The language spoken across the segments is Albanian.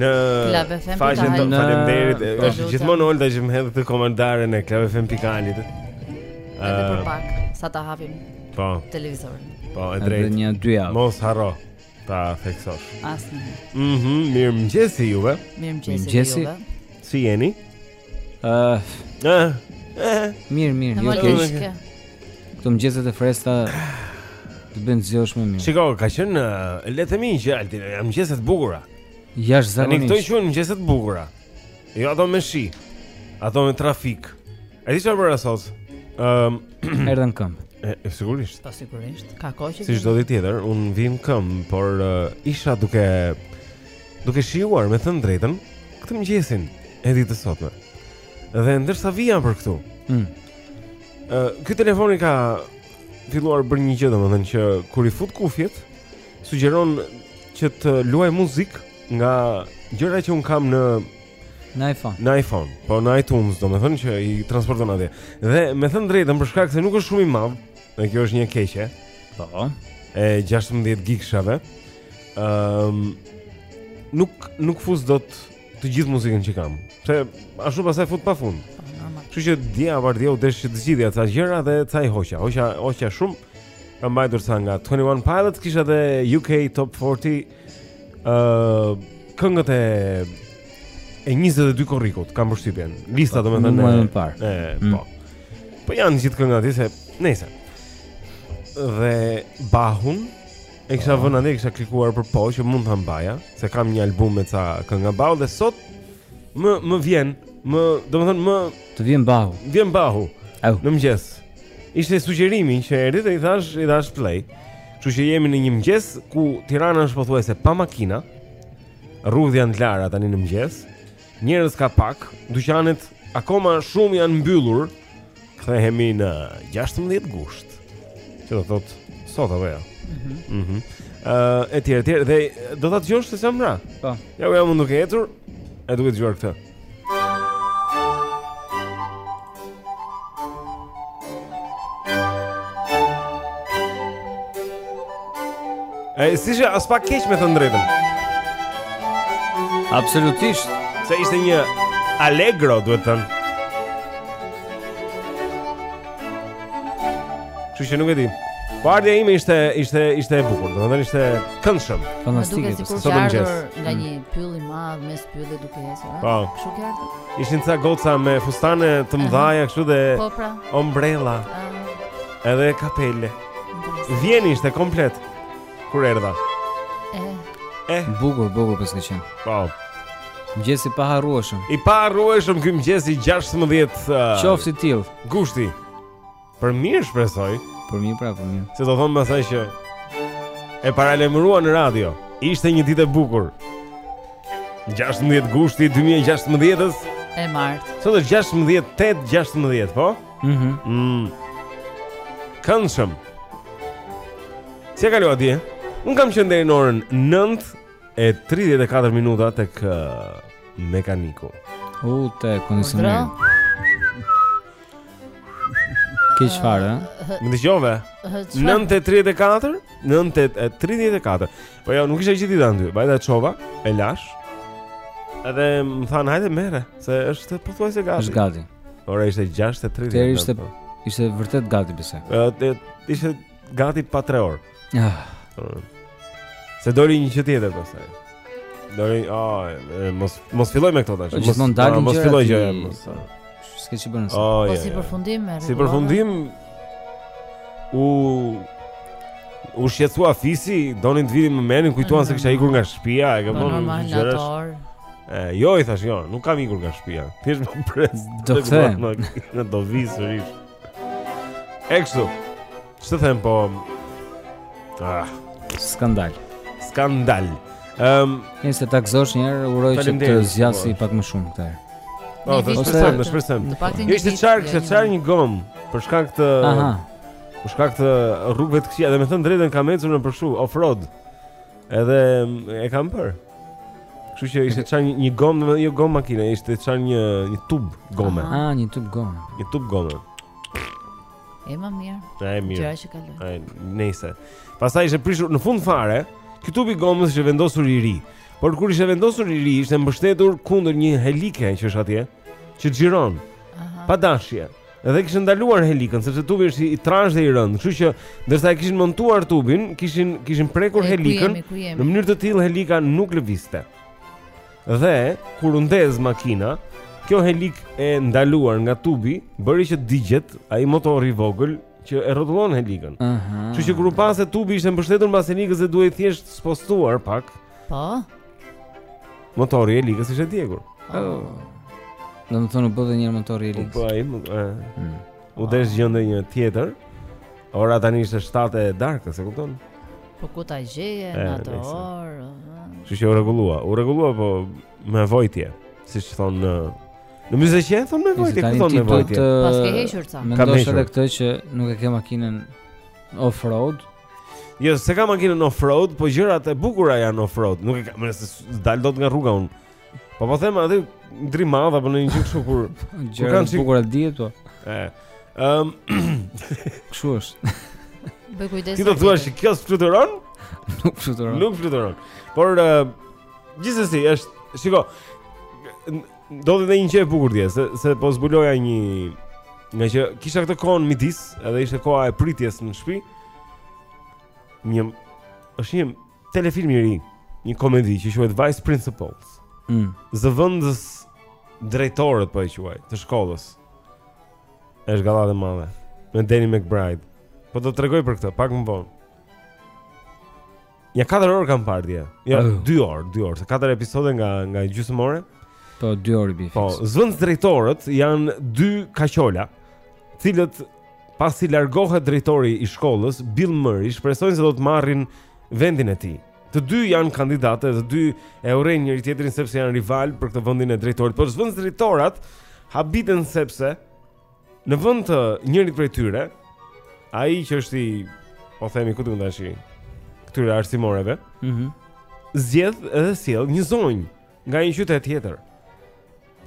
Në faqen tonë, faleminderit. Është gjithmonë Olta që më hedh këtë komentare në Club FM pika al. Edhe për pak, sa ta hapim. Po. Televizorin. Po, e drejtë. Edhe një dy javë. Mos harro ta theksosh. Asnjë. Mhm, mm mirëmëngjes juve. Mirëmëngjes juve. Si jeni? Ëh. Mirë, mirë, jo keq. Këto mëngjeset e freskëta të bëjnë të zgjohesh më mirë. Shikoj, ka qenë le të themi që alti, janë mëngjeset e bukura. Jashtëzakonisht. Ne këto janë mëngjeset e bukura. Jo ato me shi. Ato me trafik. A di çfarë bëra sot? Ëm, ehm, erdha në këmbë. E sigurisht. Po sigurisht, ka kohë që. Si çdo ditë tjetër, unë vij në këmbë, por uh, isha duke Duke shijuar me thënë të drejtën këtë mëngjesin e ditës së sotme. Dhe ndërsa vija për këtu. Mm. Ë, ky telefoni ka filluar bën një gjë domethënë që kur i fut kufjet, sugjeron që të luajë muzikë nga gjëra që unë kam në në iPhone. Në iPhone, po në iTunes, domethënë që i transporton atje. Dhe me thënë të drejtën për shkak se nuk është shumë i madh, dhe kjo është një e keqe. Po. E 16 gigëshave. Ëm nuk nuk fus dot të gjithë muzikën që kam. Se ashtu pastaj fut pa fund. Po, normal. Kështu që dia apo dia u desh të zgjidhja ca gjëra dhe ca i hoqa. Hoqa hoqa shumë. Kam mbajtur ca nga 21 Pilots, kisha dhe UK Top 40. Ë uh, këngët e e 22 korrikut kam përshtypjen. Lista po, domethënë. Nuk më parë. E, mm. po. Po janë gjithë këngët aty se nëse dhe Bachun E kisha vënë atje, kisha klikuar për po që mund ta mbaja, se kam një album me ca këngë Bachu dhe sot më më vjen, më, domethënë më të vjen Bachu. Vjen Bachu. Au. Në mëngjes. Ishte sugjerimi që erdhi dhe i thashë, i thashë play. Kështu që jemi në një mëngjes ku Tirana është pothuajse pa makina. Rrugët janë të lara tani në mëngjes. Njerëz ka pak, dyqanet akoma shumë janë mbyllur. Kthehemi në 16 gusht. Që do të thotë sot apo jo? Mhm. Mm mhm. Mm uh, etj etj dhe do ta dëgjosh se ça më ra. Po. Ja unë jam duke ecur, e duke dëgjuar këtë. E, s'ishte aspak keq me thënë të drejtën Absolutisht Se ishte një allegro, duhet thënë Kështu që nuk e di Po ardhja ime ishte ishte ishte e bukur, domethënë ishte këndshëm. Fantastike. Sot në mëngjes. Nga një pyll i madh mes pyllit duke ecur. Po. Kështu që Ishin ca goca me fustane të mëdhaja kështu dhe po, pra. ombrella. Ah. Edhe kapele. Vjenë ishte komplet kur erdha. Eh. Eh. Bukur, bukur pas kësaj. Po. Mëngjes i paharrueshëm. I paharrueshëm ky mëngjes i 16. Uh, Qoftë i tillë. Gushti. Për mirë shpresoj. Për mirë pra, për mirë. Se do thonë pastaj që e paralajmëruan në radio. Ishte një ditë e bukur. 16 gushti 2016-s e martë. Sot është 16 8 16, po? Mhm. Mm mm. Këndshëm. Si e kalove dje? Unë kam qenë deri në orën 9 e 34 minuta tek uh, mekaniku. U te kondicioneri. Keq fare, ha? Më dëgjove? 9:34, 9:34. Po jo, nuk isha gjithë ditën aty. Vajta e çova, e lashë. Edhe më thanë, hajde merre, se është pothuajse gati. Është gati. Ora ishte 6:30. Te ishte po. ishte vërtet gati besoj. Ë, ishte gati pas 3 orë. Ah. Se doli një gjë tjetër pastaj. Doli, ah, mos mos filloj me këto tash. Po mos dalin mos filloj gjë. S'ke ç'i bën. Po si përfundim me. Si përfundim u u shqetësua fisi, donin të vinin më merrnin, kujtuan se kisha ikur nga shpia, e kam thënë një gjërash. E, jo i thashë, jo, nuk kam ikur nga shtëpia. Thjesht më pres. Do të them. Do vij sërish. E kështu. Ç'të them po? Ah, skandal. Skandal. Ehm, um, nëse ta gëzosh një herë, uroj që të zgjasi pak më shumë këtë. Po, të shpresojmë, të shpresojmë. Jo ishte çarë, ishte çarë një gomë për shkak të Aha. Për shkak të rrugëve të këqija, dhe me thënë drejtën kam ecur në, përfshi off-road. Edhe e kam bërë. Kështu që ishte çarë një gomë, po jo gomë makine, ishte çarë një një tub gome. Ah, një tub gome. Një tub gome. E më mirë. Na e mirë. Gjëra që kalojnë. E nejse. Pastaj ishte prishur në fund fare, ky tubi i gomës ishte vendosur i ri. Por kur ishte vendosur i ri, ishte mbështetur kundër një helike që është atje, që xhiron. Aha. Pa dashje. Edhe kishin ndaluar helikën sepse tubi është i trashë dhe i rëndë, kështu që ndërsa e kishin montuar tubin, kishin kishin prekur helikën në mënyrë të tillë helika nuk lëvizte. Dhe kur u ndez makina, kjo helikë e ndaluar nga tubi bëri që digjet ai motori i vogël që e rrotullon helikën. Ëh. Mhm. Kështu që kur u pa se tubi ishte mbështetur mbas helikës dhe duhej thjesht spostuar pak, Po. motorri i helikës ishte djegur. Oh. Do të thotë u bë dhe një motor i Po helikës. po ai më- e, u desh gjendej një tjetër. Ora tani ishte 7 e darkës, e kupton? Po ku ta gjeje në atë orë? Kështu që u rregullua. U rregullua po me vojtje, siç thon në në muzikë që thon me vojtje, ku thon me vojtje? Paske hequr ca. Mendosh edhe këtë që nuk e ke makinën off-road? Jo, s'e ka makinën off-road, po gjërat e bukura janë off-road. Nuk e ka, më s'dal dot nga rruga unë. Po po them aty ndri madh apo në një gjë kështu kur kur kanë sikur e dihet po. Ë. Ëm. Kështu është. Bëj kujdes. Ti do të thua se kjo fluturon? Nuk fluturon. Nuk fluturon. Por gjithsesi është, shiko, do të ndaj një gjë të bukur dje, se, se po zbuloja një, ngaqë kisha këtë kohën midis, edhe ishte koha e pritjes në shpi, një, është një telefilm i ri, një komedi që quhet Vice Principals. Mm. Zëvendës drejtorët po e quaj, të shkollës. Është gallatë e madhe me Danny McBride. Po do të tregoj për këtë pak më vonë. Ja 4 orë kam parë dje. Jo 2 orë, 2 orë, 4 episode nga nga gjysmë ore. Po 2 orë bie. Po, zëvendës drejtorët janë dy kaqola, të cilët Pasi largohet drejtori i shkollës, Bill Murray shpresojnë se do të marrin vendin e tij. Të dy janë kandidatë, të dy e urrejnë njëri tjetrin sepse janë rival për këtë vendin e drejtorit. Por zëvendës drejtorët habiten sepse në vend të njërit prej tyre, ai që është i, po themi ku duhet tash, këtyre arsimoreve, ëh, mm -hmm. zgjedh edhe sjell një zonjë. Nga një qytet tjetër.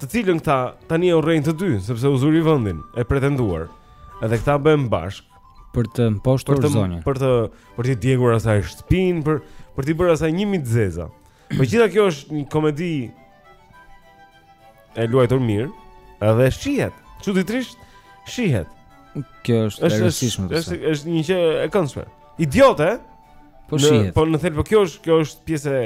Të cilën këta tani e urrejnë të dy, sepse u zuri vendin e pretenduar. Edhe këta bëhen bashk për të mposhtur zonjën. Për t'i për t'i djegur asaj shtëpin, për për t'i bërë asaj 1000 të zeza. Po gjitha kjo është një komedi e luajtur mirë, edhe shihet. Çuditërisht shihet. Kjo është e rëndësishme. Është është një gjë e këndshme. Idiote, eh? Po shihet. Po në thelb po kjo është kjo është pjesë e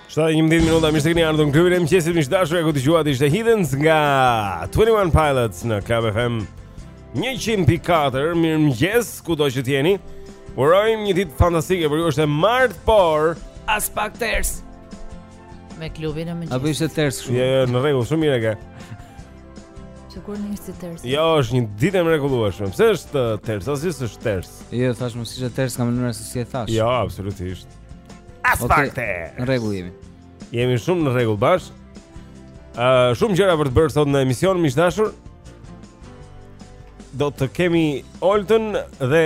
7:11 minuta mirë se keni ardhur në klubin e mëngjesit miq të dashur ajo që dëgjuat ishte Heathens nga 21 Pilots në Club FM 100.4 mirëmëngjes kudo që të jeni urojmë një ditë fantastike për ju është e martë por aspak ters me klubin e mëngjesit apo ishte ters kështu jo jo në rregull shumë mirë e ke Sigur një si ters. Jo, është një ditë e mrekullueshme. Pse është uh, ters? Asgjë s'është ters. Jo, thashë mos ishte ters nga mënyra se si e thash. Jo, absolutisht. Aspak ters. Okay, në rregull jemi. Jemi shumë në rregull bashkë. Ë uh, shumë gjëra për të bërë sot në emision miq të dashur. Do të kemi Oltën dhe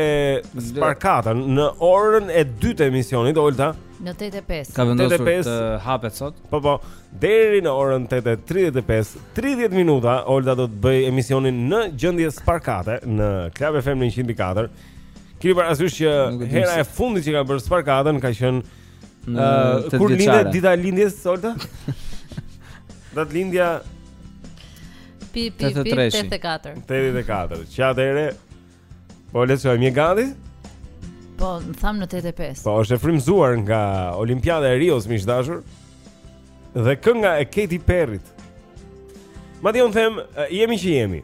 Sparkatën në orën e dytë të emisionit Olta. Në 8:05. Ka vendosur 8:05, të hapet sot. Po po, deri në orën 8:35, 30 minuta Olta do të bëj emisionin në gjendje të sparkatë në Club FM 100.4. Kini parasysh që hera e fundit që ka bërë sparkatën ka qënë uh, Kur lindi, dita e lindjes, Olta? Datëlindja... Pi, pi, pi, 84 84, që atëre Po le të shohim një gati? Po, ne thamë në 85 Po, është e frymëzuar nga Olimpiada e Rios, miq të dashur Dhe kënga e Katy Perry. Madje unë them, jemi që jemi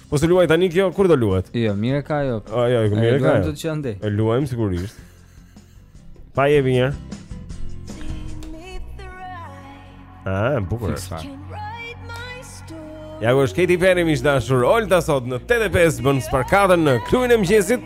Po s'u luajt tani kjo, kur do luhet? Jo, mirë ka jo. Ah, jo, mirë ka. E luajmë të që ndej. E luajmë sigurisht. Pa je vjen. Ah, bukur. Ja ku është Katy Perry miq të dashur. Olta sot në 85 bën sparkatën në klubin e mëngjesit.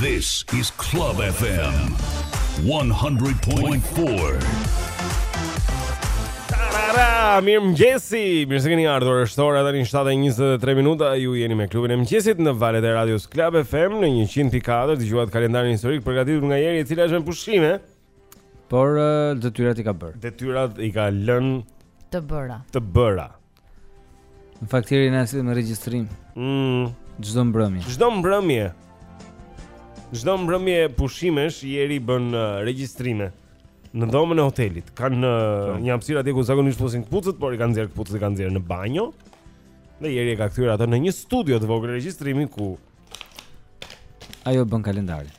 This is Club FM 100.4. Tarara, mirëmëngjesi. Mirë se keni ardhur. Është ora tani 7:23 minuta. Ju jeni me klubin e mëngjesit në valët e radios Club FM në 100.4. Dëgjuat kalendarin historik përgatitur nga Jeri, e cila është me pushime. Por detyrat i ka bërë. Detyrat i ka lënë të bëra. Të bëra. Në fakt Jeri na vjen me regjistrim. Mm. Çdo mbrëmje. Çdo mbrëmje. Çdo mbrëmje pushimesh Jeri bën uh, regjistrime në dhomën e hotelit. Kan uh, po. një hapësirë atje ku zakonisht fusin këpucët, por i kanë nxjerr këpucët i kanë nxjerr në banjo. Dhe Jeri e ka kthyer atë në një studio të vogël regjistrimi ku ajo bën kalendarin.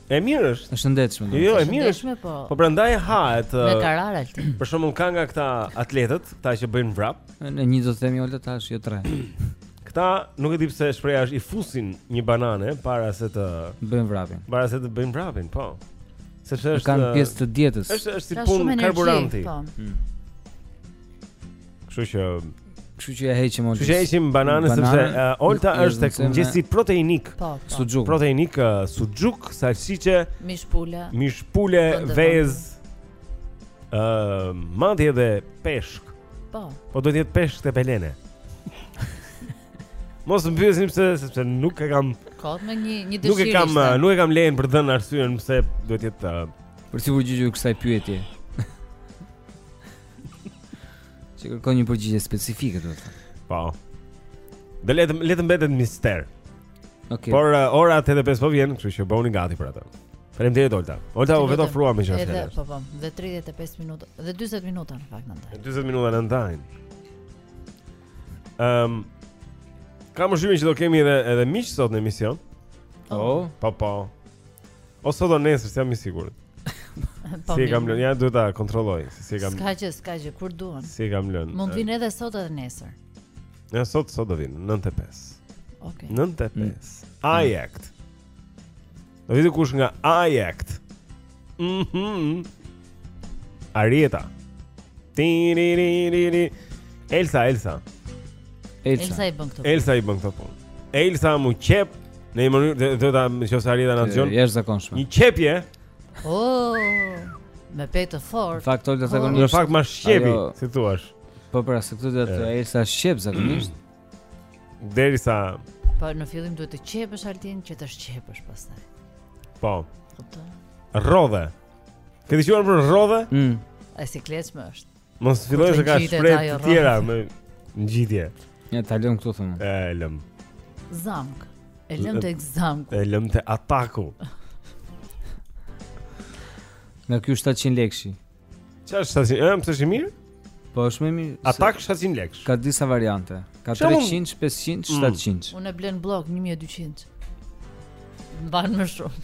E mirë është. E shëndetshme do. Jo, e mirë është. Po, po prandaj hahet. Me karar alti. Për shembull ka nga këta atletët, këta që bëjnë vrap. Ne një do të themi Olta tash jo tre. Këta nuk e di pse shpeshherë i fusin një banane para se të bëjnë vrapin. Para se të bëjnë vrapin, po. Sepse e kanë pjesë të dietës. Është është si punë karburanti. Po. Hmm. Kështu që Kështu që ia heqim Olta. Kështu që heqim bananën banane, sepse uh, Olta është te mëngjesi proteinik. Po, po. Suxhuk. Proteinik, uh, suxhuk, salsiçe, mish pule. Mish pule, vezë. Ëm, uh, madje edhe peshk. Po. Po duhet të jetë peshk te pelene. Mos më pyesni pse sepse nuk e kam kot me një një dëshirë. Nuk e kam, ishte. nuk e kam lejen për të dhënë arsyen pse duhet të jetë uh, përgjigjja e kësaj pyetje. Që kërkon një përgjigje specifike, domethënë. Po. Dhe le të le të mbetet mister. Okej. Okay. Por uh, ora 85 po vjen, kështu që bëhuni gati për atë. Faleminderit Olta. Olta u vetëofrua më gjithë. Edhe po po, dhe 35 minuta, dhe 40 minuta në fakt ndaj. 40 minuta na ndajnë. Ehm um, Kam shënuar që do kemi edhe edhe miq sot në emision. Po, po, po. O sot o nesër, s'jam i sigurt. Po, si e kam lënë, ja duhet ta kontrolloj, se si e kam. S'ka gjë, s'ka gjë, kur duan. Si e kam lënë. Mund vijnë edhe sot edhe nesër. Ja sot sot do vijnë 95. Okej. Okay. 95. Mm. I act. Do vjen kush nga I act. Mhm. Mm Arieta. Elsa, Elsa. Elsa i bën këto. Elsa i bën këto punë. Elsa më qep në një mënyrë do ta nëse Arieta na dëgjon. Jashtëzakonshme. Një qepje. Oh, me pe të fortë. Në fakt Elsa zakonisht. Në fakt më shqepi, si thua. Po pra, se këtu do të thotë Elsa shqep zakonisht. Derisa Po në fillim duhet të qepësh Altin që të shqepësh pastaj. Po. Rrodhe. Ke të qëruar për rrodhe? Mm. E siklet më është. Mos të fillojë se ka shprehje të tjera me ngjitje. Ja, ta lëmë këtu them. E, e lëmë. Zamk. E lëmë tek zamku. E lëmë te ataku. Nga kjo 700 lekëshi. Ça është 700? E, më, është i mirë? Po është më mirë. Atak 700 lekësh. Ka disa variante. Ka 300, 500, 700. Unë e blej në Bllok 1200. Mban më shumë.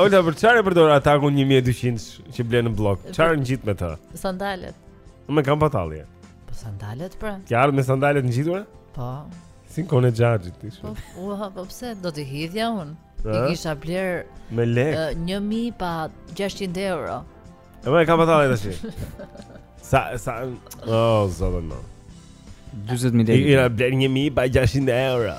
Olta për çfarë përdor atakun 1200 që blen në Bllok? Çfarë ngjit me të? Sandalet. Unë kam batalje. Po sandalet pra. Ke ardh me sandalet e ngjitura? Po. Si ikonë e xhaxhit ti shumë. Po, ua, po pse do t'i hidhja unë? I kisha blerë me lek. 1000 pa 600 euro. E më kam batalje tash. Sa sa oh zotën. 40000 lekë. I kisha blerë 1000 pa 600 euro.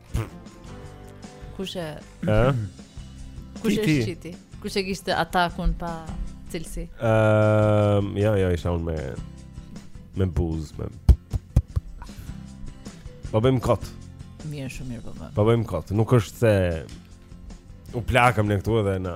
Kush e? Ë? Kush e shiti? Kush e kishte atakun pa cilësi? Ëm, uh, jo, jo, isha unë me me buzë, me Po bëjmë kot. Mirë, shumë mirë po bëjmë. Po bëjmë kot. Nuk është se u plakëm ne këtu edhe na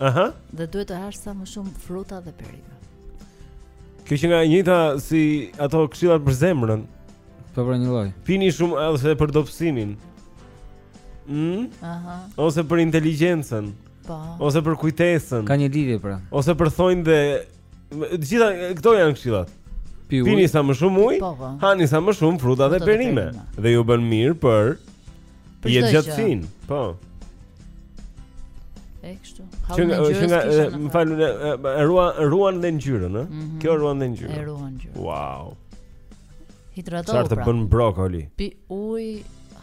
Aha. Dhe duhet të hash sa më shumë fruta dhe perime. Kjo që nga e njëta si ato këshillat për zemrën. Po për një lloj. Pini shumë ose për dobësimin. Mm? Aha. Ose për inteligjencën. Po. Ose për kujtesën. Ka një lidhje pra. Ose për thonjë dhe të gjitha këto janë këshillat. Pini sa më shumë ujë, po, po. hani sa më shumë fruta dhe perime. Dhe ju bën mirë për Për jetëgjatësinë, po. E kështu. Që nga që nga më fal ruan ruan dhe ngjyrën, ë. Mhm. Kjo ruan dhe ngjyrën. E ruan ngjyrën. Wow. Hidratohu. Çfarë të pra. bën brokoli? Pi ujë,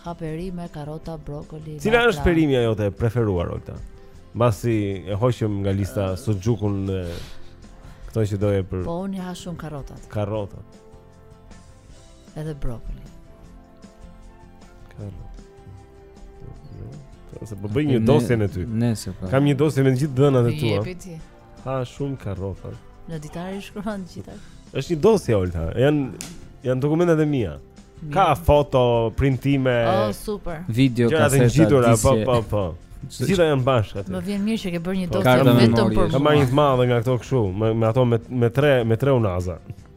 ha perime, karrota, brokoli. Cila është perimja jote e preferuar Olta? Mbasi e hoqëm nga lista uh, suxhukun dhe këto që doje për Po unë ha shumë karrotat. Karrotat. Edhe brokoli. Ose po bëj një dosje në ty. Nëse po. Kam një dosje me të gjithë dhënat e tua. Jepi ti. Ha shumë karrota. Në ditari shkruan të gjitha. Është një dosje Olta. Janë janë dokumentat e mia. Ka foto, printime. Oh, super. Video ka të gjitha. Po, po, po. Të gjitha janë bashkë aty. Më vjen mirë që ke bërë një po, dosje vetëm për mua. Kam marrë një të madhe nga këto kështu, me ato me me tre me tre unaza.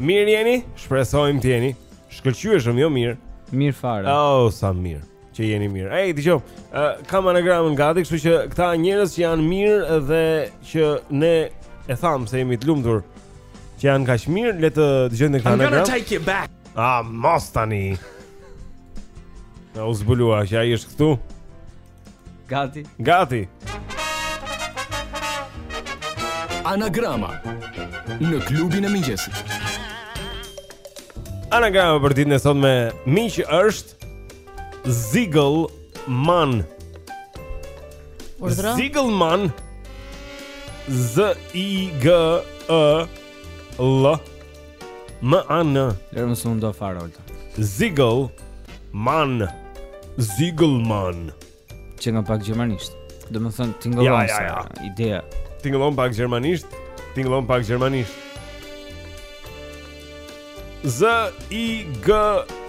Mirë jeni, shpresojmë të jeni shkëlqyeshëm, jo mirë. Mirë fare. Oh, sa mirë që jeni mirë. Ej, dëgjoj, uh, kam anagramën gati, kështu që këta njerëz që janë mirë dhe që ne e themi se jemi të lumtur që janë kaq mirë, le të dëgjojmë këtë anagram. I'm gonna take you back. Ah, mos tani. Na u zbulua që ai është këtu. Gati. Gati. Anagrama në klubin e mëngjesit. Anagrama për ditën e sotme miq është Zigel Man. Urdhëro. Zigel Man. Z I G E L M A N. Lërëm se unë do fare Olta. Zigel Man. Zigel Man. Që nga pak gjermanisht. Domethënë tingëllon ja, ja, ja. se ideja. Tingëllon pak gjermanisht, tingëllon pak gjermanisht. Z I G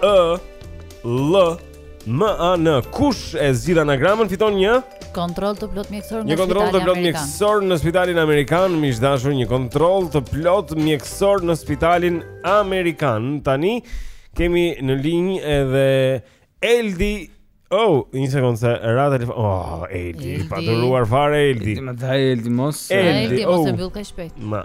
E L M A N kush e zgjidh anagramën fiton një kontroll të plotë mjekësor në spitalin amerikan. Një kontroll të plotë mjekësor në spitalin amerikan, më ish dashur një kontroll të plotë mjekësor në spitalin amerikan. Tani kemi në linjë edhe Eldi. Oh, një sekondë se ra telefon. Oh, Eldi, Eldi. i paduruar fare Eldi. Eldi më dha Eldi mos. Eldi, Eldi mos oh. e mbyll kaq shpejt. Ma.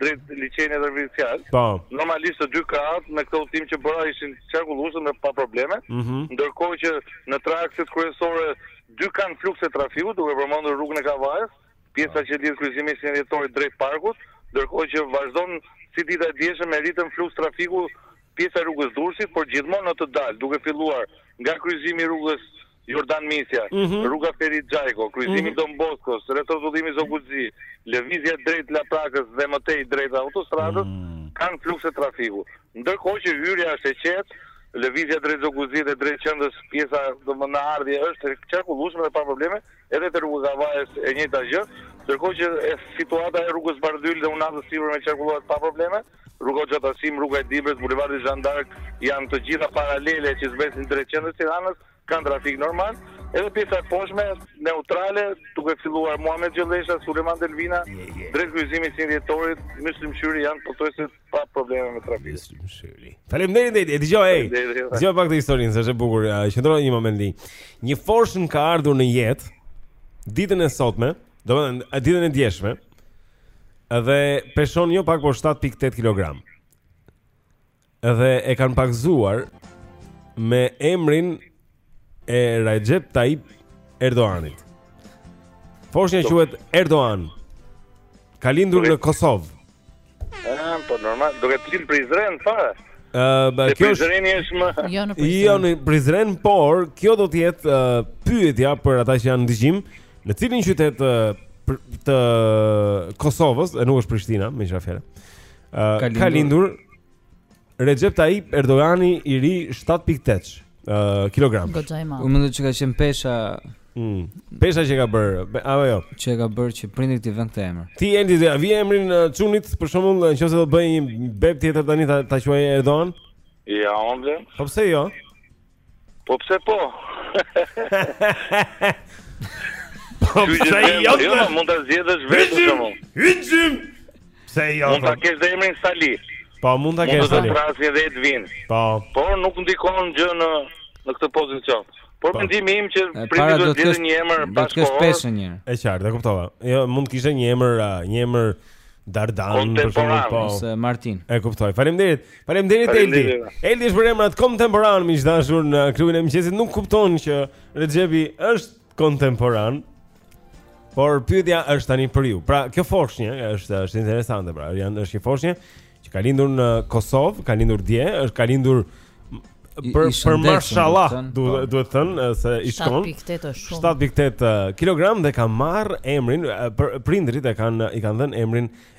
drejt liqenit artificial po normalisht të dy krahët me këtë udhëtim që bëra ishin të qarkullueshëm dhe pa probleme mm -hmm. ndërkohë që në tre akset kryesore dy kanë flukse trafiku duke përmendur rrugën e Kavajës pjesa po. që lidh kryqëzimin 21 Dhjetorit drejt parkut ndërkohë që vazhdon si dita e djeshme me ritëm fluks trafiku pjesa e rrugës së Durrësit por gjithmonë në të dalë duke filluar nga kryqëzimi i rrugës Jordan Misja, rruga Ferit Xhajko, kryqëzimi Don Boskos, rrethrrotullimi Zogu i Zi, lëvizja drejt Laprakës dhe më tej drejt autostradës kanë flukse trafiku. Ndërkohë që hyrja është e qetë, lëvizja drejt Zogu i Zi dhe drejt qendrës, pjesa domethënë në ardhje është e qarkullueshme dhe pa probleme, edhe te rruga e Kavajës e njëjta gjë, ndërkohë që situata e rrugës Bardhyl dhe unazës së sipërme qarkullohet pa probleme, rruga Hoxha Tahsim, rruga e Dibrës, bulevardi Zhan d'Ark janë të gjitha paralele që zbresin drejt qendrës së Tiranës, kanë trafik normal, edhe pjesa e poshtme është neutrale, duke filluar Muhamet Gjollesha, Sulejman Delvina, drejt kryqëzimit të 21 Dhjetorit, Myslim Shyri janë pothuajse pa probleme me trafik. Myslim Shyri. Faleminderit, Eldi, dëgjo. Dëgjo pak këtë historinë, është e bukur. Qëndro një moment në linjë. Një foshnjë ka ardhur në jetë ditën e sotme, domethënë ditën e djeshme. Edhe peshon jo pak por 7.8 kg. Dhe e kanë pagëzuar me emrin e Recep Tayyip Erdoganit. Foshnja quhet Erdogan. Ka lindur në Kosovë. Ah, po normal, do ketë lind Prizren fare. Ëh, uh, kjo është Prizreni është më. Jo në Prizren. Jo në Prizren, por kjo do të jetë uh, pyetja për ata që janë në dëgjim, në cilin qytet uh, të Kosovës, e nuk është Prishtina, me tjera fjalë. Ëh, uh, ka lindur Recep Tayyip Erdogani i ri 7.8 uh, kilogram. Goxha i madh. Unë mendoj që ka qenë pesha Mm. Pesha që ka bër, apo jo? Që ka bër që prindërit t'i vënë këtë emër. Ti Eldi do ia vije emrin uh, çunit, për shembull, nëse do bëje një beb tjetër tani ta, ta quaje Erdogan? Ja, unë. Po pse jo? Po pse po? Po pse jo? Jo, mund ta zgjedhësh vetë për shembull. Hyjim. Pse jo? Mund ta kesh emrin Sali. Po mund ta kesh Sali. Mund të thrasin edhe Edvin. Po. Por nuk ndikon gjë në në këtë pozicion. Por po. mendimi im që prindi do të zgjidhë një emër bashkëkohor. Do të kesh pesë një. E qartë, e kuptova. Jo, mund të kishte një emër, një emër Dardan për shembull, po. Ose Martin. E kuptoj. Faleminderit. Faleminderit Eldi. Eldi është për emrat kontemporanë miq të dashur në klubin e mëngjesit. Nuk kupton që Rexhepi është kontemporan. Por pyetja është tani për ju. Pra, kjo foshnje është është interesante pra. Pra është një foshnje që ka lindur në Kosovë, ka lindur dje, është ka lindur për për mashalla, duhet po. duhet të thënë se i shkon. 7.8 kg dhe ka marrë emrin për prindërit e kanë i kanë dhënë emrin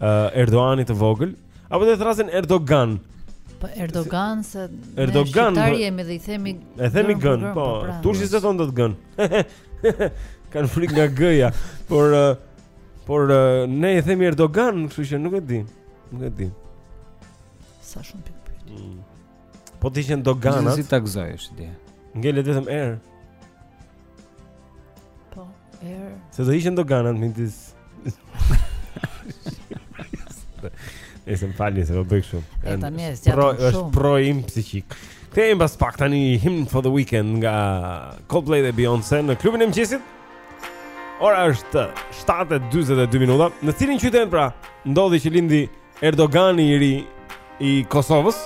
uh, Erdoganit të vogël apo do ta thrasin Erdogan. Po Erdogan se Erdogan po- jemi dhe i themi E themi gën, po. po pra. Turqit s'e thonë dot g-në. Kanë frikë nga gëja, por uh, por uh, ne i themi Erdogan, kështu që nuk e di. Nuk e di. Sa shumë pikëpyetje. Mm. Po të hiqen doganat. Si ta gëzoj është ide. Ngelet vetëm Er. Erë. Se do ishen doganat midis. Ese më fal se po bëj kështu. E tani është gjatë shumë. Është problemi im psikik. Kthehemi pas pak tani Hymn for the Weekend nga Coldplay dhe Beyoncé në klubin e mëngjesit. Ora është 7:42 minuta. Në cilin qytet pra ndodhi që lindi Erdogani i ri i Kosovës?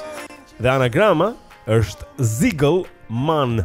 Dhe anagrama është Zigel Man.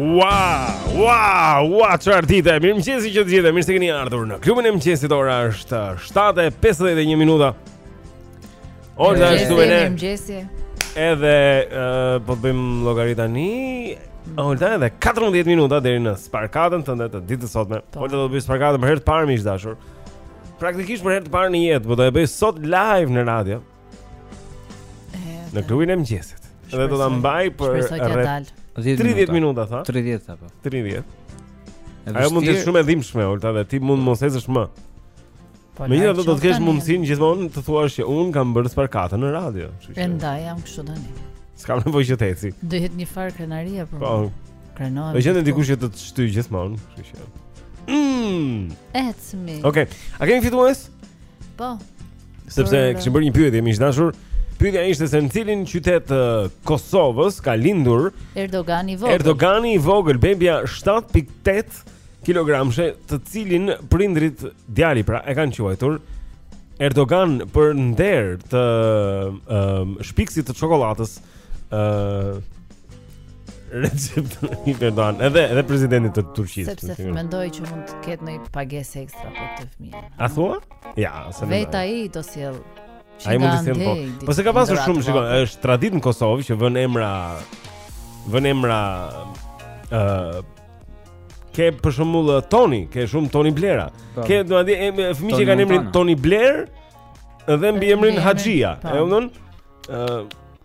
Ua, çfarë dite, mirëmëngjesi të gjithë, mirë se keni ardhur në klubin e mëngjesit ora është 7.51 minuta Olta është dhe me ne Mirëmëngjesi Edhe, uh, po të bëjmë llogari tani Olta edhe 14 minuta deri në sparkatën tënde të ditës sotme po. Olta do të bëjë sparkatën për herë të parë miq dashur Praktikisht për herë të parë në jetë, po do e bëjë sot live në radio Në klubin e mëngjesit. Dhe do ta mbaj për rreth 30 minuta, tha. 30 apo. 30. Ajo mund të jetë shumë e dhimbshme, Olta, dhe ti mund mos ecësh më. Po, megjithatë do të kesh mundësinë gjithmonë të thuash që unë kam bërë sparkatën në radio E ndaj jam kështu tani S'kam nevojë që të eci Do jetë një farë krenarie për po, Krenohem Do gjendet dikush që të të shtyjë gjithmonë Mmm Ecmi Oke, okay. a kemi fitues? Po Sepse Por, kishim bërë një pyetje miq dashur. Pyetja ishte se në cilin qytet të Kosovës ka lindur Erdogani i vogël. Erdogani i vogël, bebja 7.8 kilogramshe, të cilin prindërit djali pra e kanë quajtur Erdogan për nder të um, shpikësit të çokollatës ë uh, Recep Tayyip Erdogan, edhe edhe presidentit të Turqisë. Sepse mendoj që mund të ketë një pagesë ekstra për këtë fëmijë. A thua? Ja, se më. Vetë ai do sjell. Ai mund të sjell po. Po se ka pasur shumë, shiko, është traditë në Kosovë që vënë emra vënë emra ë uh, ke për shembull Toni, ke shumë Toni Blera. Po. Ke do të thotë fëmijë që kanë emrin Toni Bler dhe mbiemrin Haxhia. Po. E kupton? Ë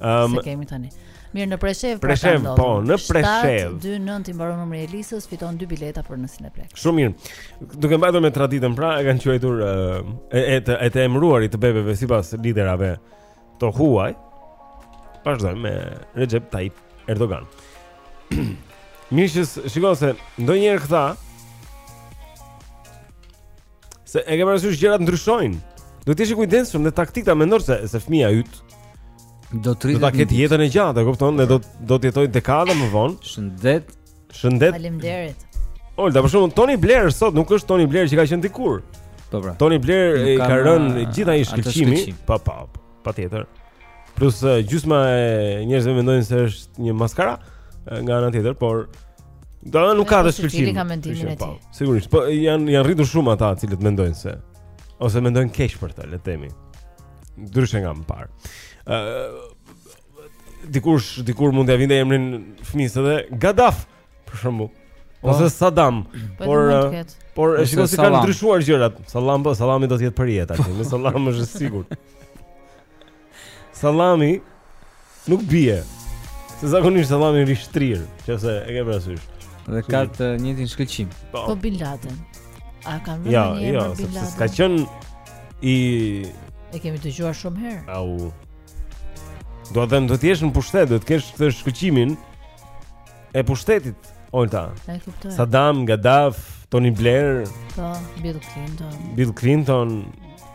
Um, Se kemi tani. Mirë në Preshevë, pra Preshevë po, në Preshevë. 729 i mbaron numri i Elisës, fiton dy bileta për në Cineplex. Shumë mirë. Duke mbajtur me traditën, pra e kanë quajtur e e të, e të emëruarit të bebeve sipas liderave të huaj. Vazhdojmë me Recep Tayyip Erdogan. Mirë, shiko se ndonjëherë këta Se e ke parasysh gjërat ndryshojnë. Do të jesh i kujdesshëm dhe taktik, të mendosh se se fëmija yt do të rritet. Do ta ketë jetën e gjatë, e kupton? Ne do do të jetojë dekada më vonë. Shëndet. Shëndet. Faleminderit. Olta, për shembull Tony Blair sot nuk është Tony Blair që ka qenë dikur. Po pra. Tony Blair-it i ka rënë gjithë ai shkëlqimi. Po po. Patjetër. Plus gjysma e njerëzve mendojnë se është një maskara nga ana tjetër, por Do të nuk ka rrespirtim. Po, sigurisht, po janë janë rritur shumë ata të cilët mendojnë se ose mendojnë keq për të, le të themi. Ndryshe nga më parë. Ë uh, dikush dikur mund t'ia vinte emrin fëmijës edhe Gadaf për shembull. Po. Ose Saddam, po, por uh, por e shikon se kanë ndryshuar gjërat. Sallam po, Sallami do të jetë për jetë aty, me Sallam është e sigurt. Sallami nuk bie. Se zakonisht sallami është rri shtrirë, qoftë se e ke parasysh. Dhe ka të njëjtin shkëlqim. Po. po Bin Laden. A ka vënë, ja, një ja, Bin Laden? Ka qenë i E kemi dëgjuar shumë herë. Au. Dua të them do të jesh në pushtet, do të kesh shkëlqimin. e pushtetit, Olta. E kuptoj. Saddam, Gaddaf, Tony Blair, po, Bill Clinton. Bill Clinton,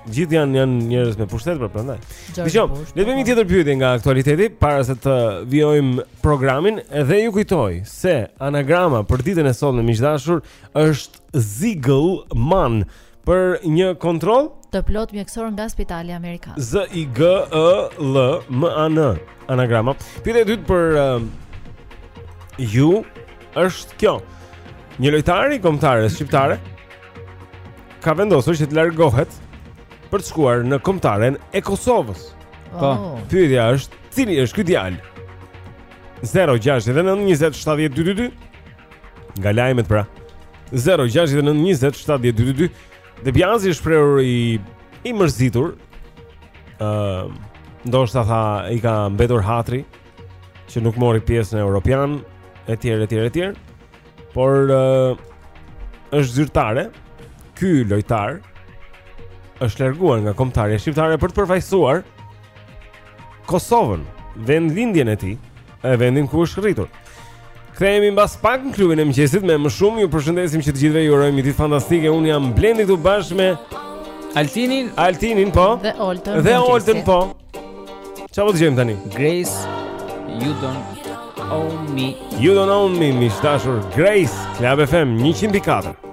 gjithë janë janë njerëz me pushtet pra, prandaj. Dëgjo, le të bëjmë një po. tjetër pyetje nga aktualiteti para se të vijojmë programin edhe ju kujtoj se anagrama për ditën e sotme miq të dashur është Zigel Man. për një kontroll të plotë mjekësor nga Spitali Amerikan. Z I G E L M A N anagrama. Pyetja e dytë për uh, ju është kjo. Një lojtar i kombëtares shqiptare ka vendosur që të largohet për të shkuar në kombëtaren e Kosovës. Po, oh. pyetja është, cili është ky djalë? 069 20 70 222 Nga lajmet pra 0 6 9 20 70 2 2 2 De Biazi është shprehur i I mërzitur uh, Ndoshta tha I ka mbetur hatri Që nuk mori pjesë në Europian E tjerë, e tjerë, e tjerë Por uh, është zyrtare Ky lojtar është larguar nga kombëtarja shqiptare Për të përfaqësuar Kosovën vendlindjen e tij e vendin ku është rritur. Kthehemi mbas pak në klubin e mëngjesit me më shumë. Ju përshëndesim që të gjithëve ju urojmë një ditë fantastike. Unë jam Blendi këtu bashkë me Altinin, Altinin po. Dhe Oltën. Dhe Oltën po. Çfarë po dëgjojmë tani? Grace, you don't own me. You don't own me, miq të dashur. Grace, Club FM 100.4.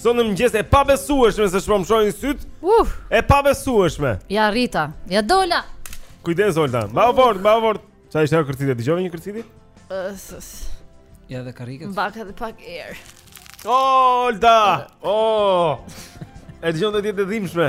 Sot në mëngjes e pabesueshme se çfarë më shohin sytë. Uf, e pabesueshme. Ia arrita, ia dola. Kujdes Olta, mbahu fort, mbahu fort. Ça ishte kërcitja? Dëgjove një kërcitje? Ja dhe karriket. Mbaje dhe pak herë. Olta! Oh! E di që do të jetë e dhimbshme.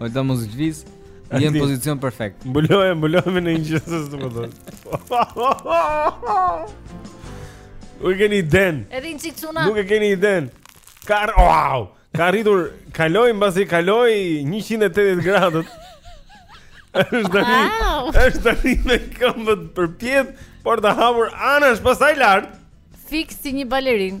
Olta mos lëviz, je në pozicion perfekt. Mbuloje, mbuloje me ndonjë gjë se s'të më thon. Nuk e keni idenë. Edhe një çik çuna. Nuk e keni idenë. Ka arr, wow. Ka arritur, kaloi mbasi kaloi 180 gradët. Është tani. Është tani me këmbët përpjetë, por të hapur anash pastaj lart. Fiks si një balerinë.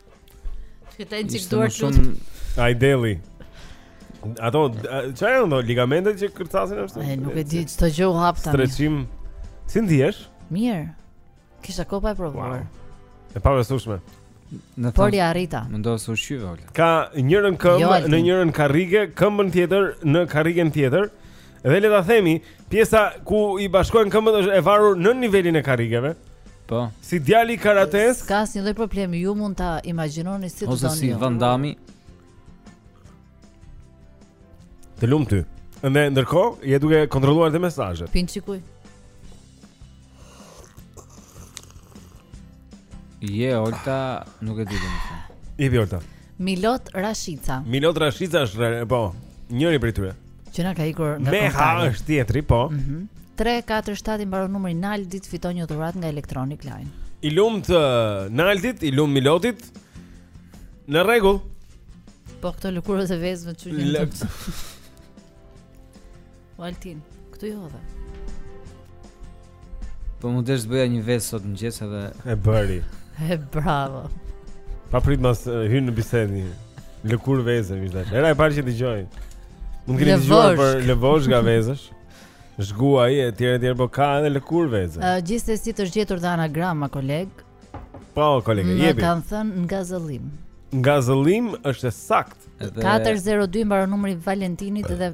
Këtë e dëgjuat të lutem Ardelli Ato, çfarë janë ligamentet që kërcasin ashtu? E, nuk e di, çdo gjë u hap tani Streçing, si ndihesh? Mirë, kisha kohë pa e provuar wow. E pabesueshme Në Por ia arrita Mendo se u shqyve, Olta Ka njërën këmbë jo, në njërën karrige, këmbën tjetër në karrigen tjetër Dhe le ta themi, Pjesa ku i bashkohen këmbët është e varur nën nivelin e karrigeve. Po. Si djali i karatesë. S'ka asnjë lloj problemi, ju mund ta imagjinoni si të doni. Ose si Van Damme. Të lumtë ty. Dhe ndërkohë, je duke kontrolluar dhe mesazhet. Pi një çikë ujë. Je Olta, nuk e di më thon. Jepi Olta. Milot Rashica. Milot Rashica është re, po, njëri prej tyre. Që na ka ikur nga kontakti. Me ha është tjetri, po. Mhm. Mm 3 4 7 i mbaron numri, Naldi fiton një dhuratë nga Electronic Line. I lumtë uh, Naldit, i lumtë Milotit. Në rregull. Po këto lëkurët e vezëve ç'u gjendën. O Altin, këtu jo dhe. Po m'u desh të bëja një vezë sot në mëngjes dhe... E bëri. e bravo. Pa prit mas uh, hyn në bisedë një lëkurë veze, mi shdash. Hera e parë që e dëgjoj. Mund të keni dëgjuar për lëvozhga vezësh. Zhguall e tjera e tjera, po ka edhe lëkurë veze. Uh, Gjithsesi është gjetur dhe anagrama, kolegë. Po, kolegë, jepi. Më kanë thënë ngazëllim. Ngazëllim është e saktë. 402 mbaron numri i Valentinit dhe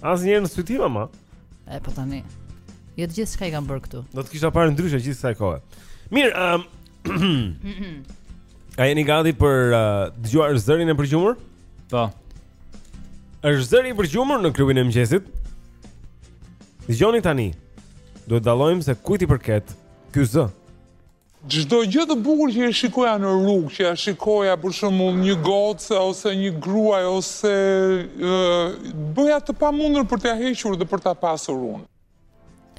Asnjëherë në sy tim ama. E po tani. Jo të gjithë çka i kam bërë këtu. Do të kisha parë ndryshe gjithë kësaj kohe. Mirë, ëm. Um, A jeni gati për uh, dëgjuar zërin e përgjumur? Po. Është zëri i përgjumur në klubin e mëngjesit. Dëgjoni tani. Duhet të dallojmë se kujt i përket ky zë. Çdo gjë të bukur që e shikoja në rrugë, që ia shikoja për shembull një goce ose një gruaj ose bëja të pamundur për t'ia hequr dhe për ta pasur unë.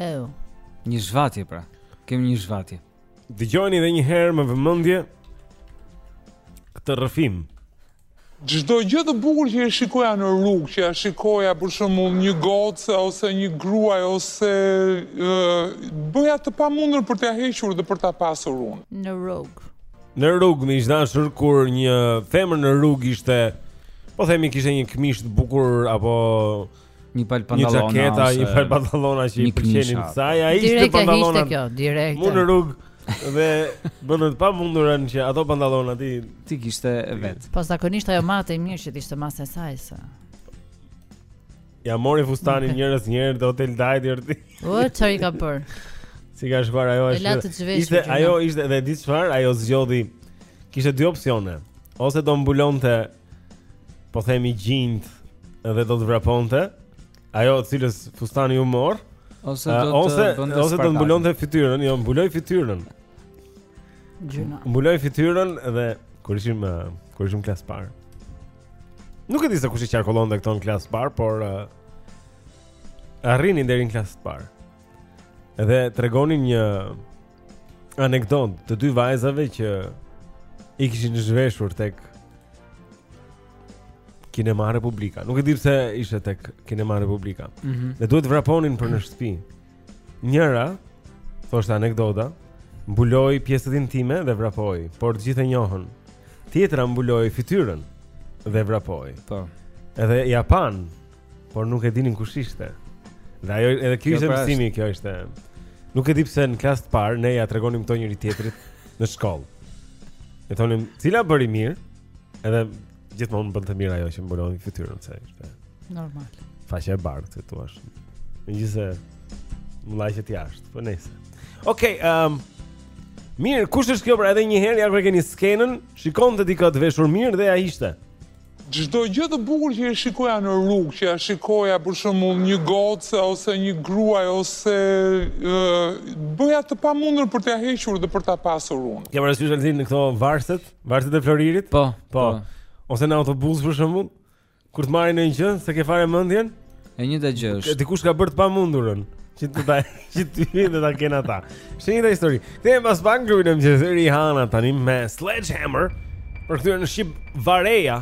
Oh. Një zhvatje pra. Kemi një zhvatje. Dëgjoni edhe një herë me vëmendje këtë rrëfim. Çdo gjë të bukur që e shikoja në rrugë, që ia shikoja për shembull një goce ose një gruaj ose bëja të pamundur për t'ia hequr dhe për ta pasur unë. Në rrugë. Në rrugë më ish dashur kur një femër në rrugë ishte po themi kishte një këmishë të bukur apo Një palë pantallona. Një xhaketë, një palë pantallona që i pëlqenin kësaj, ai ishte pantallona. Direkt kjo, direkt. Mu në rrugë dhe bënte të pamundurën që ato pantallona t'i t'i kishte vetë. Po zakonisht ajo maste mirë që ishte masa e saj sa. Ia mori fustanin njërës njëherë te hotel Dajti erdhi O, çfarë ka bërë Si ka shkuar ajo ashtu E la të zhvesh Ishte, ajo ishte dhe di çfarë, ajo zgjodhi Kishte dy opsione Ose do mbulonte po themi gjinjtë dhe do të vraponte, ajo të cilës fustani iu mor, ose do të ose, bënte ose do të mbulonte fytyrën, ajo mbuloi fytyrën. Gjuna. Mbuloi fytyrën dhe kur ishim kur ishim klas parë. Nuk e di se kush i qarkullonte këto në klas parë, por uh, arrinin deri në klas parë. Dhe tregonin një anekdotë të dy vajzave që i kishin zhveshur tek Kinema Republika. Nuk e di pse ishte tek Kinema Republika. Mm -hmm. Dhe duhet të vraponin për në shtëpi. Njëra thoshte anekdota, mbuloi pjesët intime dhe vrapoi, por të gjithë e njohën. Tjetra mbuloi fytyrën dhe vrapoi. Po. Edhe ia panë por nuk e dinin kush ishte. Dhe ajo edhe ky ishte pra mësimi, kjo ishte. Nuk e di pse në klasë të parë ne ia tregonim këto njëri-tjetrit në shkollë. E thoshim, cila bëri mirë? Edhe gjithmonë bënte mirë ajo që mbulonte fytyrën se ishte. Normal. Faqja e bardhë ti thua. Megjithëse mollaqet jashtë, po nejse. Okej, okay, ehm um, Mirë, kush është kjo pra edhe një herë ja ku e keni skenën, shikonte dikë të veshur mirë dhe ia hiqte. Çdo gjë të bukur që e shikoja në rrugë, që ia shikoja për shembull një goce ose një gruaj ose bëja të pamundur për t'ia hequr dhe për ta pasur unë. Ke parasysh Altin këto varset, varset e floririt? Po, po. po. Ose në autobus për shembull, kur të marrin ndonjë gjë, s'e ke fare mendjen? E njëjta gjë është. Dikush ka bërë të pamundurën që të ta që të hyjnë dhe ta kenë ata. Është një histori. Kthehem pas pak në klubin e mëngjesit Rihanna tani me Sledgehammer përkthyer në shqip Vareja.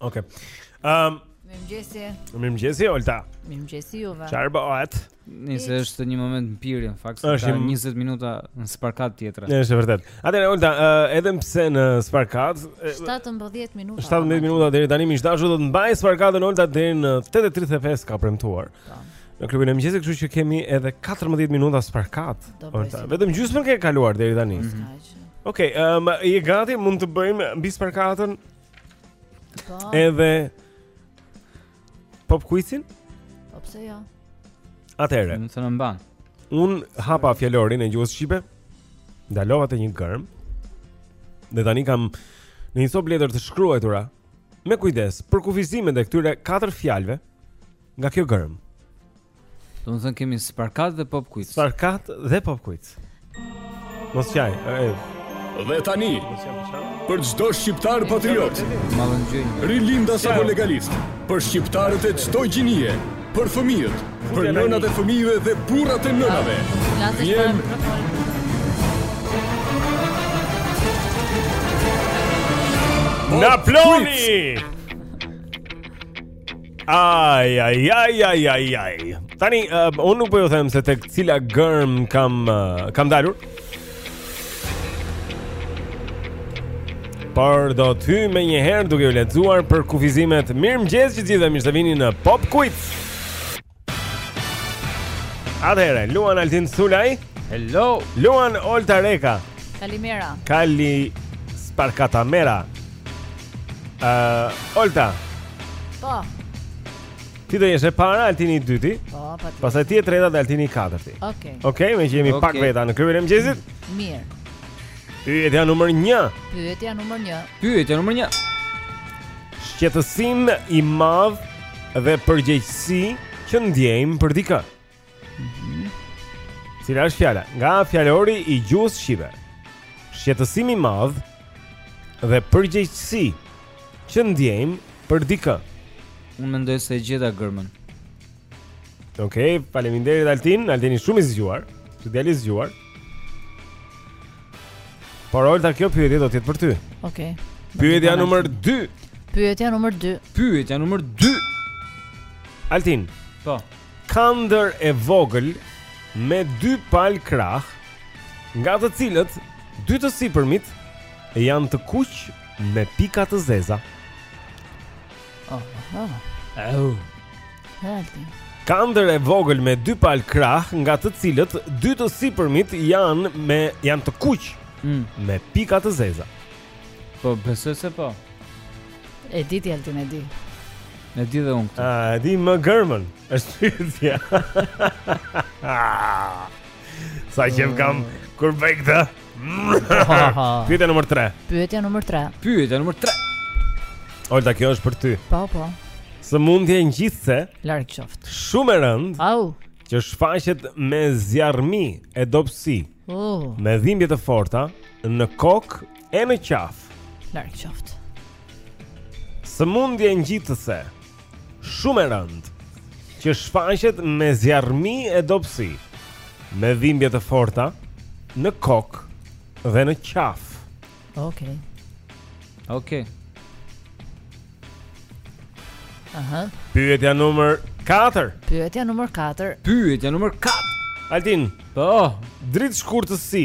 Okej. Ehm, Mirëmëngjesi. mirëmëngjesi Olta. Mirëmëngjesi juve. Çfarë bëhet? Nëse është një moment mpirje, në fakt Është ka një- 20 minuta në sparkat tjetra. Ne është e vërtet. Atëhere Olta, ë, edhe pse në Sparkat je, 17 minuta. 17 minuta deri tani miq dashur do të mbajë Sparkatën Olta deri në 8:35 ka premtuar. Po. Në klubin e mëngjesit, kështu që kemi edhe 14 minuta Sparkat. Do bëj Olta, si- vetëm gjysmën ke kaluar deri tani. Kaq. Okej, okay, um, ehm, je gati, mund të bëjmë mbi sparkatën Po Edhe Pop quizin? Po pse jo Atëhere Më të në mban Unë hapa fjalorin e gjuhës shqipe Ndalova te një gërmë Dhe tani kam Në një copë letër të shkruajtura Me kujdes Përkufizimet e këtyre 4 fjalëve Nga kjo gërmë Domethënë kemi Sparkat dhe Pop Quiz. Sparkat dhe Pop Quiz. Mos qaj, e. Dhe tani, për çdo shqiptar patriot, rilindas apo legalist, për shqiptarët e çdo gjinie, për fëmijët, për nënat e fëmijëve dhe burrat e nënave. Vjen Naploni! Ai ai ai ai ai ai. Tani uh, unë nuk po ju them se tek cila gërmë kam uh, kam ndalur. Por do të hyj menjëherë duke ju lexuar përkufizimet Mirëmëngjes të gjithëve mirë se vini në Pop Quiz Atëherë, Luan Altin Sulaj. Hello. Luan Olta Reka. Kalimera. Kali Sparkata Mera. Ë, uh, Olta. Po. Ti do jesh e para, Altini i dyti. Po, po. Pastaj ti e treta dhe Altini i katërti. Okej. Okay. Okej, okay, meqë jemi okay. pak veta në klubin e mëngjesit. Mirë. Pyetja numër 1. Pyetja numër 1. Pyetja numër 1. Shqetësim i madh dhe përgjegjësi që ndjejmë për dikë. Mhm. Cila është fjala? Nga fjalori i gjuhës shqipe. Shqetësim i madh dhe përgjegjësi që ndjejmë për dikë. Unë mendoj se e gjeta gërmën. Okej, okay, faleminderit Altin, Altini shumë i zgjuar, është djalë i zgjuar. Por Olta kjo pyetje do të jetë për ty. Okej. Okay. Pyetja numër 2. Pyetja numër 2. Pyetja numër 2. Altin. Po. Kandër e vogël me dy palë krah, nga të cilët dy të sipërmit janë të kuq me pika të zeza. Au. Hajde. Kandër e vogël me dy palë krah, nga të cilët dy të sipërmit janë me janë të kuq mm. me pika të zeza. Po besoj se po. E di ti Altin e di. E di dhe unë këtë. Ah, e dimë gërmën. Është pyetja. Sa që kam kur bëj këtë? Pyetja numër 3 Pyetja numër 3 Pyetja numër 3 Olta, kjo është për ty Po, po Sëmundje ngjitëse Larg qoftë Shumë e rëndë Au Që shfaqet me zjarrmi e dobësi uh. Me dhimbje të forta Në kokë e në qafë Larg qoftë Sëmundje ngjitëse shumë e rëndë që shfaqet me zjarrmi e dobësi, me dhimbje të forta në kokë dhe në qafë. Okej. Okay. Okej. Okay. Aha. Pyetja numër 4. Pyetja numër 4. Pyetja numër 4. Altin. Po, dritëshkurtësi.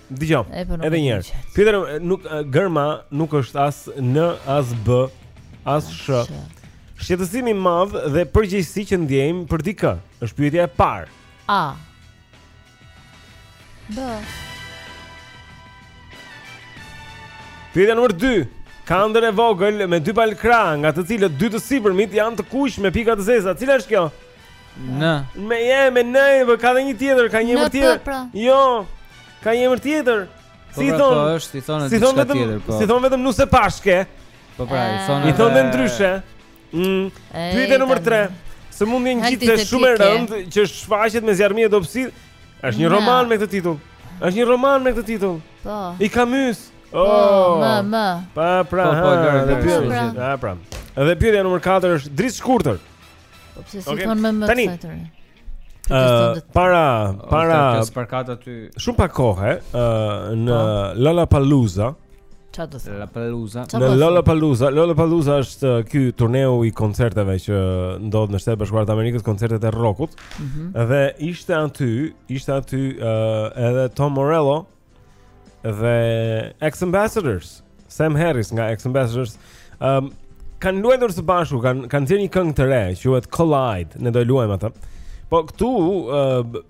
Dëgjoj. Edhe një herë. Pyetja nuk gërma nuk është as N as B as Sh. Shqetësim i madh dhe përgjegjësi që ndjejmë për dikë. Është pyetja e parë. A. B. Pyetja nr. 2. Kandër e vogël me dy palë krah, nga të cilët dy të sipërmit janë të kuq me pika të zeza. Cila është kjo? N. Me je me N, po ka dhe një tjetër, ka një emër tjetër. Pra. Jo. Ka një emër tjetër. Po si pra, thon? Po është, i thonë diçka tjetër, vetëm, po. Si thon vetëm nusepashke. Po pra, i thonë. I thonë ndryshe. Mm. Pyetja numër 3. Sëmundje ngjitëse shumë e rëndë që shfaqet me zjarrmi e dobësi është një roman me këtë titull është një roman me këtë titull Po I Kamysë po, oh. Më, më Pa, pra, po, po, ha, dhe pyetja pra. pra Dhe pyetja numër 4 është dritëshkurtër Po pse si okay. më më tani. Uh, para para sparkat aty shumë pak kohë uh, në pa. Lollapalooza çfarë do thënë Lollapalooza në Lollapalooza Lollapalooza është ky turneu i koncerteve që ndodh në Shtetet e Bashkuara të Amerikës koncertet e rockut mm -hmm. dhe ishte aty ishte aty uh, edhe Tom Morello Dhe X Ambassadors, Sam Harris nga X Ambassadors, um, kanë luajtur së bashku, kanë kanë nxjerrë një këngë të re, quhet Collide, ne do e luajmë atë. Po këtu uh,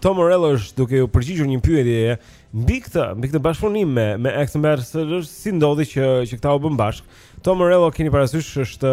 Tom Morello është duke u përgjigjur një pyetje mbi këtë, mbi këtë bashkëpunim me me X Ambassadors, si ndodhi që që këta u bënë bashkë. Tom Morello keni parasysh është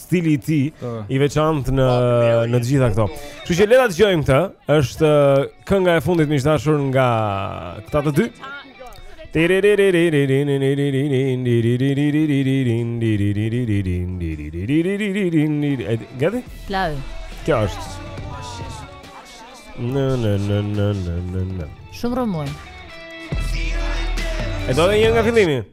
stili i tij i veçantë në në të gjitha këto. Kështu që le ta dëgjojmë këtë. Është uh, kënga e fundit miq të dashur nga këta të dy. Gati? Plavi. Kjo është. Në në në në në në. Shumë rrëmujë. E do dhe një nga fillimi.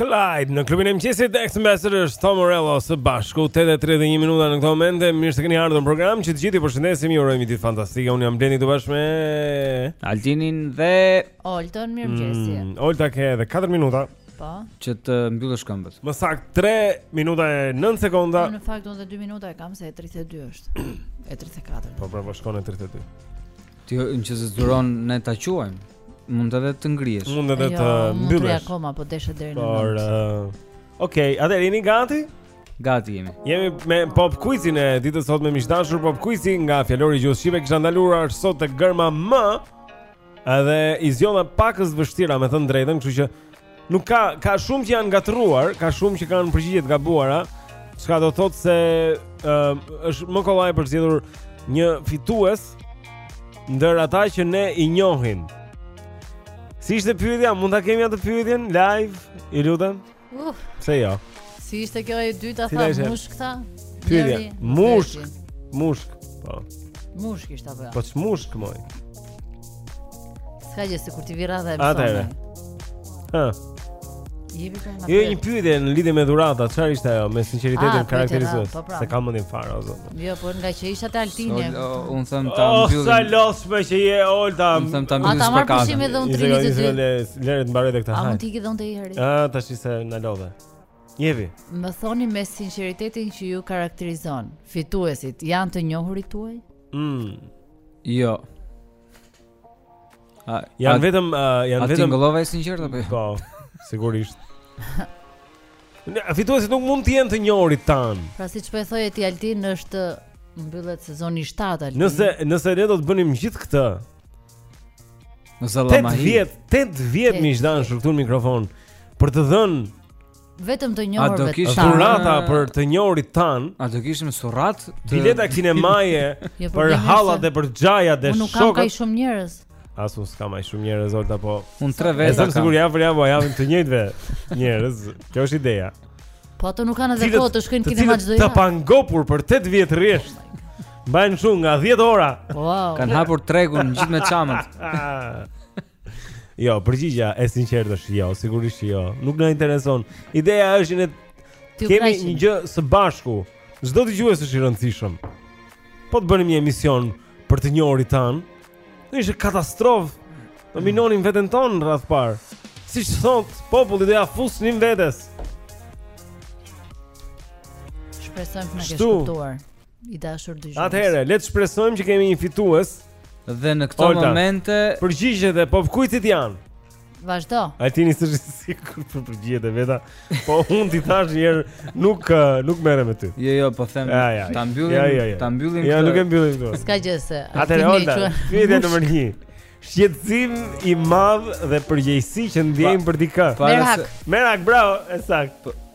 Collide në klubin e mëngjesit The X Ambassadors Tom Morello së bashku 8:31 minuta në këtë moment mirë se keni ardhur në program që të gjithë ju përshëndesim ju urojmë ditë fantastike unë jam Blendi këtu bashkë me Altinin dhe Oltën mirëmëngjesi mm, Olta ke edhe 4 minuta po që të mbyllësh këmbët më saktë 3 minuta e 9 sekonda po, në fakt unë 2 minuta e kam se e 32 është e 34 po pra po shkon e 32 ti në qoftë se duron ne ta quajmë Mund edhe të ngrihesh. Mund edhe jo, të mbyllesh. Mund të akoma po deshë deri në fund. Por uh, Okej, okay, atëherë jeni gati? Gati jemi. Jemi me pop quizin e ditës sotme miq të dashur pop quizin nga fjalori i gjuhës shqipe kisha ndaluar sot te gërma m. Edhe i zgjodha pakëz vështira, me thënë drejtën, kështu që Nuk ka ka shumë që janë ngatërruar, ka shumë që kanë përgjigje të gabuara. Çka do thotë se ë uh, është më kollaj përzgjedhur një fitues ndër ata që ne i njohim. Si ishte pyetja? Mund ta kemi atë pyetjen live? Ju lutem. Uh. Se jo. Si ishte kjo e dyta tha mushk tha? Pyetja. Mushk. Mushk. Po. Mushk ishte apo jo? Po ç'mushk moj. S'ka gjë sikur ti virra dhe më thonë. Hë. Jo një pyetje në lidhje me dhurata, çfarë ishte ajo me sinqeritetin ah, karakterizues? Po, pra. S'e kam mendjen fare o zot. Jo, por nga që isha te Altini. Unë them ta oh, mbyllim. Sa e lodhshme që je Olta. Unë them ta mbyllim. A ta marr pushim edhe unë 32. Lëre të mbarojë këtë. A mund të ikë dhonte i herë? Ah, tash ishte na lodhe. Jevi. Më thoni me sinqeritetin që ju karakterizon, fituesit janë të njohurit tuaj? Mm. Jo. A janë vetëm uh, janë vetëm A tingëllova e sinqertë apo jo? Po, sigurisht. Ne fituesit nuk mund të jenë të njohurit tanë. Pra siç po e thoje ti Altin është mbyllet sezoni 7 Altin. Nëse nëse ne do të bënim gjithë këtë. Në zallamahi. 8 vjet, 8 vjet miq të dashur në mikrofon për të dhënë Vetëm të njohur vetëm. A do kishim surrat për të njohurit tan? A do kishim surrat? Të... Bileta kinemaje jo, për hallat dhe për xhajat dhe shokët. Unë nuk kam kaq shumë njerëz. Askush s'ka aq shumë njerëz Olta po. Un tre vetë. Është sigurt javë për javë po ia jepnim të njëjtëve njerëz. Kjo është ideja. Po ato nuk kanë edhe kohë të shkojnë kinema çdo javë. Të pangopur për 8 vjet rresht. Mbajnë gjumë nga 10 ora. Wow. Kan hapur tregun gjithë me çamët. Jo, përgjigja e sinqertë është jo, sigurisht që jo. Nuk na intereson. Ideja është që të kemi një gjë së bashku. Çdo dëgjues është i rëndësishëm. Po të bënim një emision për të njohurit tanë, do ishte katastrofë. Do minonim veten tonë radhë parë. Siç thotë populli do ja fusnim vetes. Shpresojmë të na kesh kuptuar. I dashur dëgjues. Atëherë, le të shpresojmë që kemi një fitues. Dhe në këto momente përgjigjet e pop quizit janë. Vazhdo. Altini s'është i sigurt për përgjigjet e veta. Po unë t'i thashë një herë nuk nuk merrem me ty. Jo, jo, po them ja, ja, ta mbyllim, ja, ja, ja. ta mbyllim. Ja, nuk e mbyllim këtu. S'ka gjë se. Atëherë, Olta, pyetja nr. 1. Shqetësim i madh dhe përgjegjësi që ndjejmë për dikë. Merak. Merak, bravo, e saktë. Po,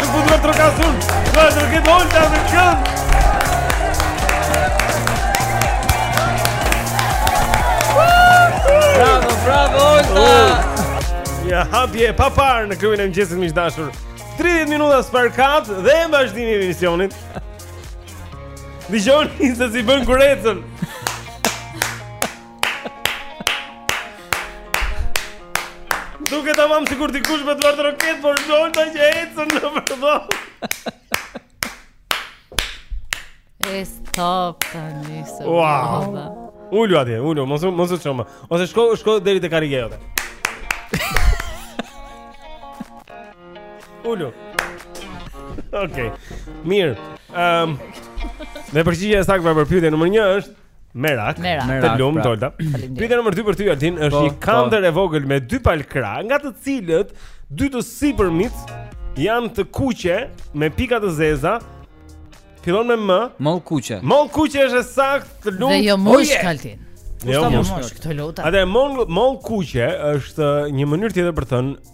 Nuk mund të trokasun. Do të ketë Olta me kënd. Bravo, bravo Olta. Oh. Ja hapje e paparë në klubin e mëngjesit miq të dashur. 30 minuta së pakti dhe vazhdimi i emisionit. Dëgjoni se si bën kurecën. Duket tamam sikur dikush me duart troket, por s'janë, ta që ecën në përdo. E stop të njësë. Wow. Ulu atje, ulu, mos u ço më. Ose shko, shko deri te karrigia jote. Ulu. Okej. Okay. Mirë. Ehm. Um, Dhe përgjigjja e saktë për pyetjen numër 1 është Merak, merak. Të lum pra. Olta. Pyetja nr. 2 për ty Altin është po, një po. kandërr e vogël me dy palë krahë, nga të cilët dy të sipërmit janë të kuqe me pika të zeza. Fillon me M. Mollëkuqe. Mollëkuqe është e saktë, të lum. Dhe jo mushkë oh, Altin. Jo, mos, të lutem. Atëherë moll mollëkuqe është një mënyrë tjetër për të thënë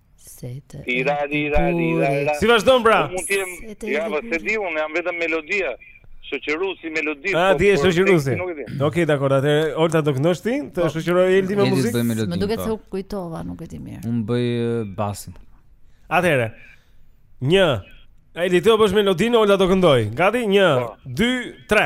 Sete. Tira tira tira. Si vazhdon pra? Mund të jem. Ja, po se di unë, kam vetëm melodinë. Shoqëro si melodi. A po, ti je po, shoqëruesi? Okej, dakord, atëherë Olta do këndosh ti? Të po, shoqëron Eldi me muzikë. Më duket se u kujtova, nuk e di mirë. Unë bëj basin. Atëherë. 1 Eldi të bësh melodinë, Olta do këndojë. Gati? 1 2 3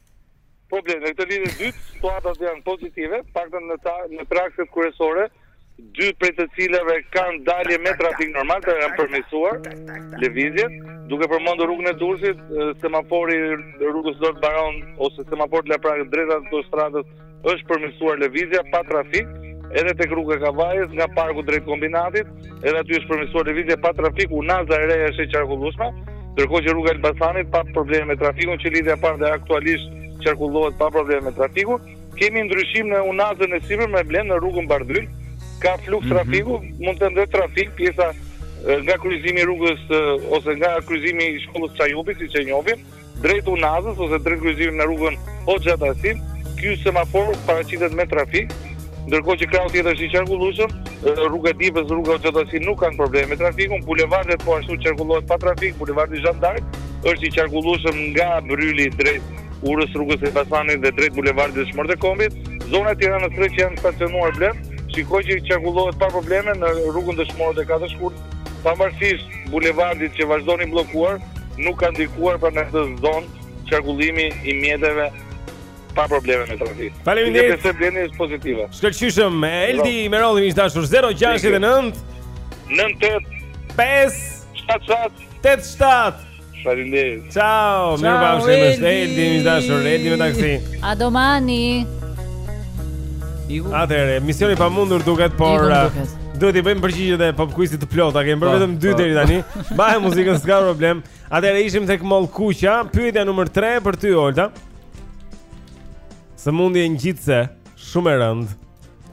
Po Blend, në këtë lidhje të dytë, situatat janë pozitive, të paktën në akset kryesore, dy prej të cilave kanë dalje me trafik normal, janë përmirësuar lëvizjet, duke përmendur rrugën e Durrësit, semafori i rrugës Lord Bajron ose semafori i Laprakës drejt autostradës Është përmirësuar lëvizja pa trafik edhe tek rruga e Kavajës nga parku drejt kombinatit, edhe aty është përmirësuar lëvizja pa trafik, unaza e re është e qarkullueshme, ndërkohë që rruga e Elbasanit pa probleme me trafikun që lidhja e parë dhe aktualisht qarkullohet pa probleme me trafikun. Kemi ndryshim në unazën e sipërme me Blend në rrugën Bardhyl, ka fluks mhm. trafiku, mund të ndërë trafik pjesa nga kryqëzimi i rrugës ose nga kryqëzimi i shkollës Çajupi, siç e njohim, Drejt Unazës ose drejt kryqëzimit me rrugën Hoxha Tasim, ky semafor paraqitet me trafik, ndërkohë që krahu tjetër është i qarkullueshëm, rruga e Dibrës, rruga Hoxha Tasim nuk kanë probleme me trafikun, bulevardet po ashtu qarkullohet pa trafik, bulevardi Jeanne d'Arc është i qarkullueshëm nga Bryli drejt urës së rrugës së Elbasanit dhe drejt bulevardit Dëshmorët e Kombit. Zona e Tiranës së Re që jam stacionuar Blend, shikoj që qarkullohet pa probleme në rrugën Dëshmorët e Katër Shkurtit, Pavarësisht bulevardit që vazhdon i bllokuar, nuk ka ndikuar pra në këtë zonë qarkullimi i mjeteve pa probleme me trafikun. Faleminderit. Kjo pjesë Blendi është pozitive. Shkëlqyshëm me Eldi Merolli miq të dashur 069 98 5 77 87 Faleminderit. Ciao, mirupafshim, shëndet. Eldi, i dashur, Eldi me taksi. A domani? Iku. Atëre, mision i pamundur duket, por uh, duhet t'i bëjmë përgjigjet e pop quizit të plota. Kemi bërë po, vetëm 2 po. deri tani. Mbaje muzikën, s'ka problem. Atëre ishim tek mollëkuqja, pyetja numër 3 për ty, Olta. Sëmundje ngjitëse, shumë e rëndë,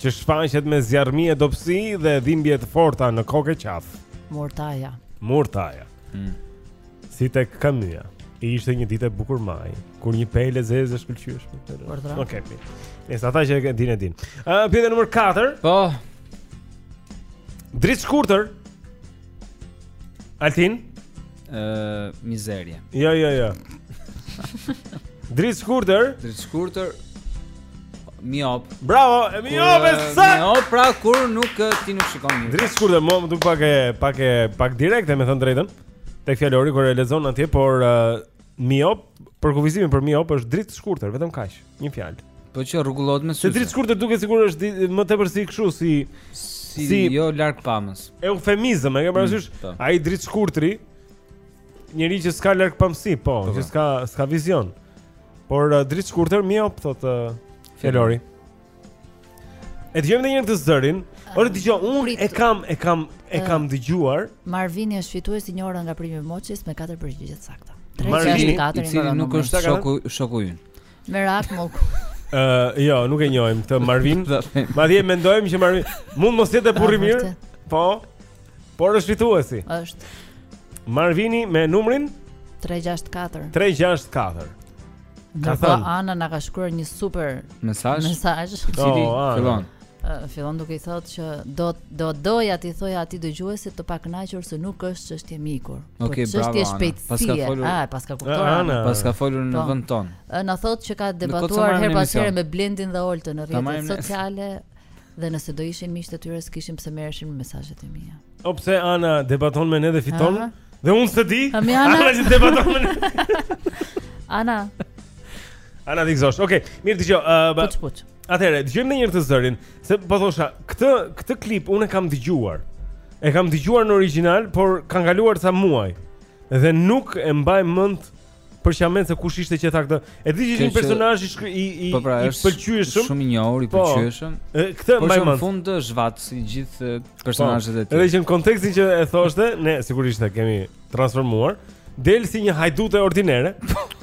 që shfaqet me zjarrmi e dobësi dhe dhimbje të forta në kokë e qafë. Murtaja. Murtaja. Mm. Si tek Kamyja. Ishte një ditë e bukur maji, kur një pelë e zezë e shkëlqyeshme. Okej. Okay, Nëse ata që e dinë e dinë. Ë uh, pyetja numër 4. Po. Dritë shkurtër. Altin? Ë uh, mizerie. Jo, jo, jo. Dritëshkurtër. Dritëshkurtër. Miop. Bravo, e miop e sa. Miop, pra kur nuk ti nuk shikon mirë. Dritëshkurtër më duket pak e pak e pak direkte, me thënë të drejtën. Tek fjalori kur e lexon atje, por uh, miop, përkufizimi për miop është dritëshkurtër, vetëm kaq, një fjalë. Po që rregullohet me syze. Se dritëshkurtër duket sikur është më tepër si kështu si si, si jo largpamës. Eufemizëm, e ke parasysh? Mm, po. Ai dritëshkurtri Njëri që s'ka largpamësi, po, po, që po. s'ka s'ka vizion. Por uh, dritëshkurtër, miop thotë uh, fjalori. E dëgjojmë edhe një herë të zërin. Ore dëgjoj, unë e kam e kam e kam dëgjuar. Marvini është fitues i një ore nga Primi Moçis me katër përgjigje të sakta. Marvini, i cili nuk është shoku shoku ynë. Merak mos. Ë, uh, jo, nuk e njohim këtë Marvin. Madje mendojmë që Marvin mund mos jetë burrë i mirë. Po. Por është fituesi. Është. Marvini me numrin 364. 364. Ka thënë Ana na ka shkruar një super mesazh. Mesazh. I cili oh, fillon? fillon duke i thotë që do do doja t'i thoja atij dëgjuesit të pakënaqur se nuk është çështje miku. Okej, okay, bravo. Çështje shpejtësie. Ah, paska kuptuar. Ana, paska folur në po. vend ton. Na thotë që ka debatuar herë pas here me Blendin dhe Oltën në rrjetet sociale dhe nëse do ishin miqtë e tyre s'kishin pse merreshin me mesazhet e mia. O pse Ana debaton me ne dhe fiton? Aha. Dhe unë s'e di. Ana që debaton me ne. Ana. Ana dikzosh. Okej, okay, mirë dëgjoj. Uh, po çpuç. Atëherë, dëgjojmë edhe një herë zërin, se po thosha, këtë këtë klip unë e kam dëgjuar. E kam dëgjuar në origjinal, por kanë kaluar ca muaj dhe nuk e mbaj mend për qamet se kush ishte që tha këtë. E di që ishte një personazh i i i, po pra, i pëlqyeshëm. Shumë i njohur, i po, pëlqyeshëm. Këtë po mbaj mend. Në fund është zhvat si gjithë personazhet e po, tjerë. Edhe që në kontekstin që e thoshte, ne sigurisht e kemi transformuar del si një hajdute ordinere.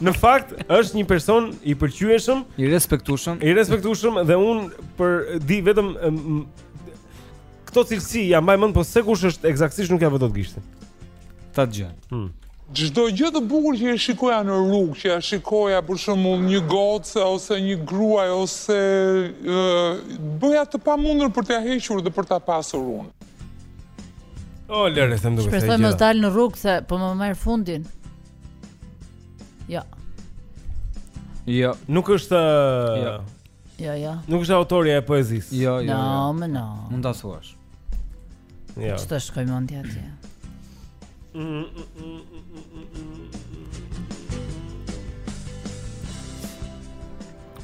Në fakt është një person i pëlqyeshëm, i respektueshëm, i respektueshëm dhe unë për vete vetëm këto cilësi ia mbaj mend po se kush është eksaktësisht nuk ia vë dot gishtin. Ta dëgjoj. Hmm. Çdo gjë të bukur që e shikoja në rrugë, që ia shikoja për shembull një goce ose një gruaje ose, e bëja të pamundur për t'ia hequr dhe për ta pasur unë. O, lëre, se më duket se e gjeta. Shpresoj mos dalë në rrugë, se po ma merr fundin. Jo. Jo. Nuk është... Jo. Jo, jo. Nuk është autorja e poezisë. Jo, jo, jo. No, më no. Mund ta thuash. Jo. Çfarë të shkoi mendja atje?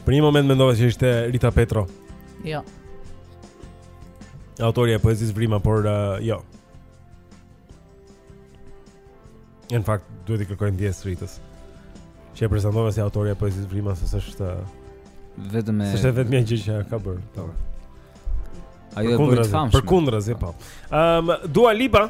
Për një moment mendova që ishte Rita Petro. Jo. Autorja e poezisë Vrima, por uh, jo. Në fakt duhet t'i kërkojmë ndjesë Ritës. Që e prezantova si autorja e poezisë Vrima, se s'është vetëm e S'është vetëm një gjë që ka bërë. Po. Ajo e bëri të famshme. Përkundrazi, po. Ëm um, Dua Lipa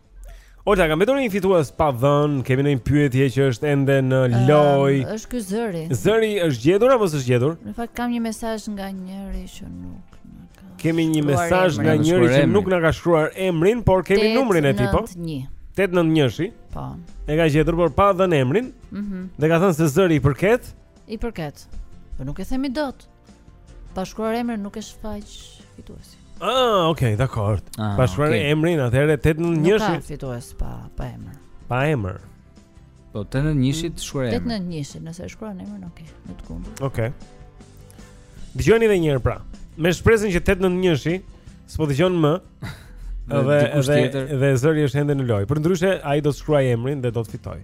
Olta, ka mbetur një fitues pa dhënë, kemi një pyetje që është ende në lojë. Um, është ky zëri. Zëri është gjetur apo s'është gjetur? Në fakt kam një mesazh nga njëri që nuk na ka. Kemi një mesazh nga njëri që nuk na ka shkruar emrin, por kemi numrin e tij. Po. 891. Po. E ka gjetur por pa dhënë emrin. Mhm. Mm dhe ka thënë se zëri i përket. I përket. Po nuk e themi dot. Pa shkruar emrin nuk e shfaq fituesin. Ah, okay, dakord. Ah, pa shkruar okay. emrin, atëherë 891. Nuk ka fitues pa pa emër. Pa emër. Po 891-shi mm. shkruaj emrin. 891-shi, nëse e shkruan emrin, okay, në të kundërt. Okay. Dëgjojeni edhe një herë pra. Me shpresën që 891-shi s'po dëgjon më. Dhe dhe dhe zëri është ende në lojë. Përndryshe ai do të shkruajë emrin dhe do të fitojë.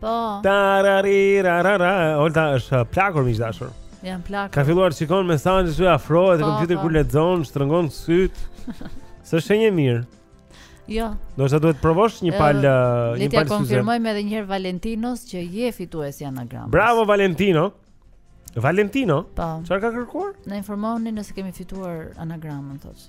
Po. Tararararara. Olta është uh, plakur miq të dashur. Jam plakur. Ka filluar të shikojë mesazhet, i afrohet, e po, kompjuterit po. kur lexon, shtrëngon sytë. S'është shenjë e mirë. Jo. Do të duhet të provosh një palë uh, një palë. Le të konfirmojmë edhe një herë Valentinos që je fituesi i anagramës. Bravo Valentino. Valentino. Po. Çfarë ka kërkuar? Na informoni nëse kemi fituar anagramën thotë.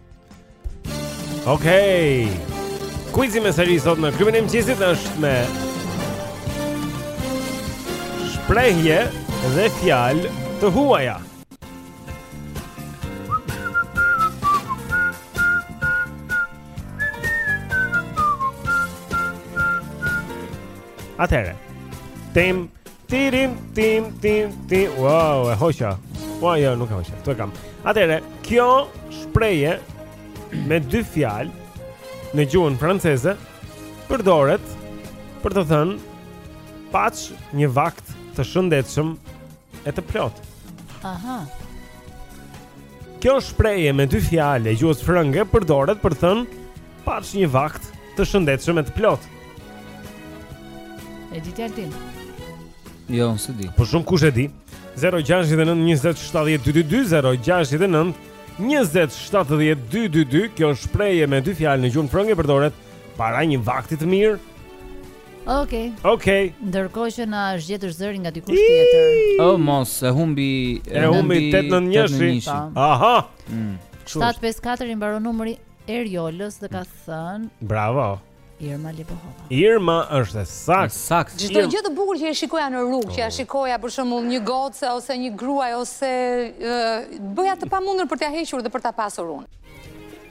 Okej. Okay. Kuizi me seri sot në klubin e mëngjesit është me shprehje dhe fjalë të huaja. Atëherë, tem Tirim, tim, tim, tim Wow, e hoqa Wow, jo, nuk e hoqa, këtu e kam Atëherë, kjo shprehje Me dy fjalë Në gjuhën franceze Përdoret Për të thënë Paç një vakt të shëndetshëm E të plotë Aha Kjo shprehje me dy fjalë E gjuhës frënge Përdoret për të thënë Paç një vakt të shëndetshëm e të plotë. E di ti Altin? Jo, unë s'e di. Po shohim kush e di? 069 20 70 222 069 20 70 222 Kjo shprehje me dy fjalë në gjuhën frënge përdoret Para një vakti të mirë Okej. Okay. Okej. Okay. Ndërkohë që na është gjetur zëri nga dikush tjetër. Oh mos, e humbi e humbi 891-shi. Aha. Mm. 754 i mbaron numri Eriolës dhe ka thënë Bravo. Irma Libohova. Irma është e saktë. Saktë. Çdo gjë të bukur që e shikoja në rrugë, oh. që ia oh. shikoja për shembull një goce ose një gruaje ose uh, bëja të pamundur për t'ia hequr dhe për ta pasur unë.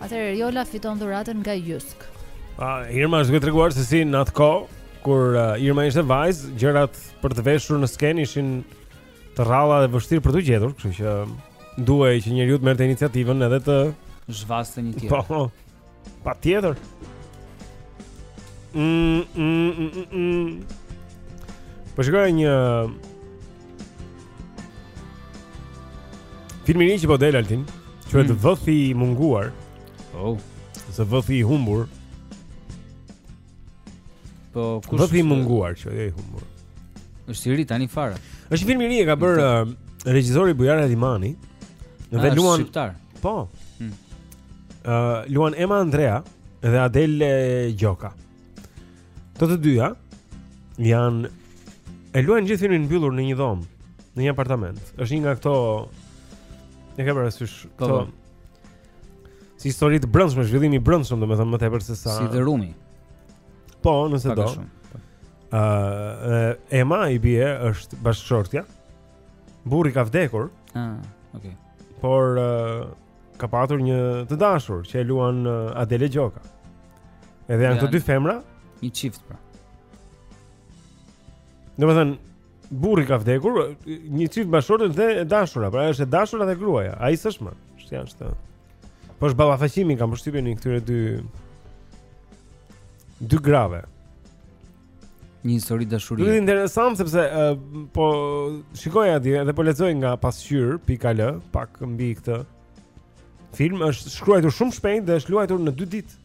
Atëherë Eriola fiton dhuratën nga Jysk. Ah, Irma është duke treguar se si në atë kohë kur uh, Irma ishte vajzë, gjërat për të veshur në skenë ishin të rralla dhe vështirë për të gjetur, kështu që duhej që njeriu të merrte iniciativën edhe të zhvaste një tjetër. Po. Patjetër. Mm, mm, mm, mm, mm. Po shikoja një film i ri që po del Altin Quhet mm. vëthi i munguar Oh Se vëthi i humbur Po kush vëthi i munguar që i humbur. Është i ri tani fare. Është një film i ri e ka bërë uh, regjisori Bujar Alimani. Në ah, vetë luan shqiptar. Po. Ëh hmm. uh, luan Ema Andrea dhe Adele Gjoka. Këto të dyja janë e luajnë gjithë filmin mbyllur në një dhomë, në një apartament. Është një nga këto e ke parasysh po, këto po. Si histori e brendshme, zhvillim i brendshëm, domethënë më tepër se sa. Si The Room. Po, nëse do. Ëh, uh, Ema i bie është bashkëshortja. Burri ka vdekur. Ah, okay. Por uh, ka patur një të dashur që e luan uh, Adele Gjoka. Edhe janë këto dy femra, një çift pra. Domethënë, Burri ka vdekur, një çift bashkëshortësh dhe e dashura, pra është e dashura dhe gruaja. Ai s'është më, është janë këto. Po është ballafaqimi kam përshtypjen i këtyre dy dy grave. Një histori dashurie. Është interesant sepse uh, po shikoja dje dhe po lexoja nga pasqyr.al pak mbi këtë film, është shkruajtur shumë shpejt dhe është luajtur në 2 ditë.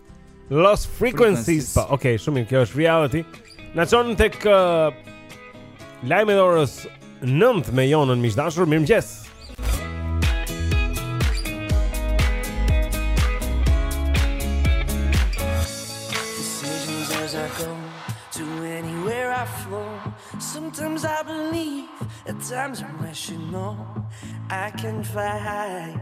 Lost Frequencies, po, po, okay, shumë mirë, kjo është Reality. Na çon tek uh, lajmet e orës 9 me Jonën. Miq të dashur, mirëmëngjes. Sometimes I believe, at times I'm rational. I can fly high.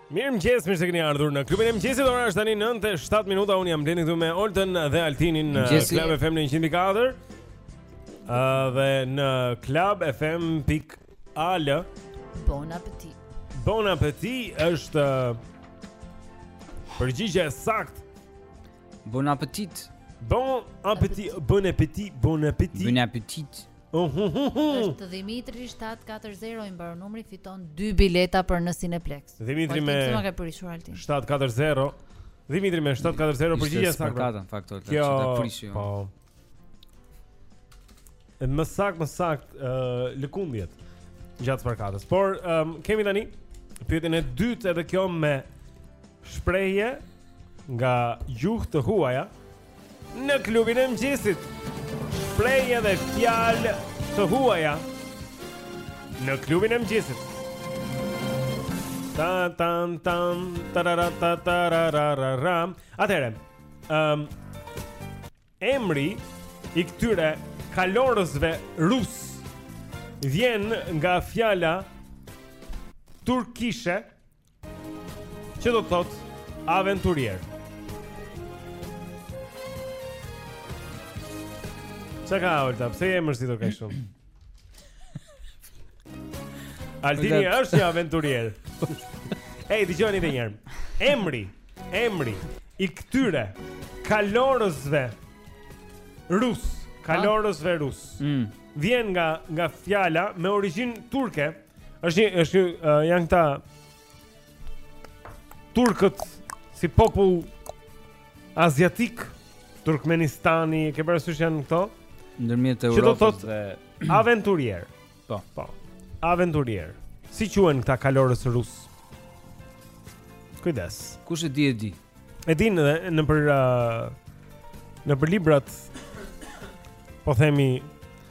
Mirëmëngjes, mirë se keni ardhur në klubin e mëngjesit Ora është tani 9 e 7 minuta Unë jam Blendi këtu me Oltën dhe Altinin Në Club FM në 100.4 uh, Dhe në Club FM pikë al Bon apeti Bon apeti është uh, Përgjigja e saktë Bon apetit Bon apeti Bon apeti Bon apeti Bon apeti Është Dimitri 740 i mbaron numri fiton 2 bileta për në Cineplex. Dimitri me 740. Dimitri me 740 përgjigja e saktë. Sparkatën faktor që ta prishi. Po. E më saktë, më saktë uh, lëkundjet gjatë sparkatës. Por um, kemi tani pyetjen e dytë edhe kjo me shprehje nga gjuhë të huaja. Në klubin e mëngjesit. Shprehje edhe fjalë të huaja. Në klubin e mëngjesit. Ta tan tan tarara ta tarara. Atëherë. Ehm um, emri i këtyre kalorësve rus vjen nga fjala turkishe Që do të thotë aventurier. Çka ka Olta? Pse je mërzitur kaq shumë? Altini është një aventurier. Ej, dëgjoni edhe një herë. Emri, emri i këtyre kalorësve rus, kalorësve rus. Mm. Vjen nga nga fjala me origjinë turke. Është një, është një, janë këta turkët si popull aziatik Turkmenistani, ke parasysh janë këto? Ndërmjet Europës. Që do thotë dhe... aventurier. Po, po. Aventurier. Si quhen këta kalorës rus? Kujdes. Kush e di e di? E di në nëpër uh, në për librat po themi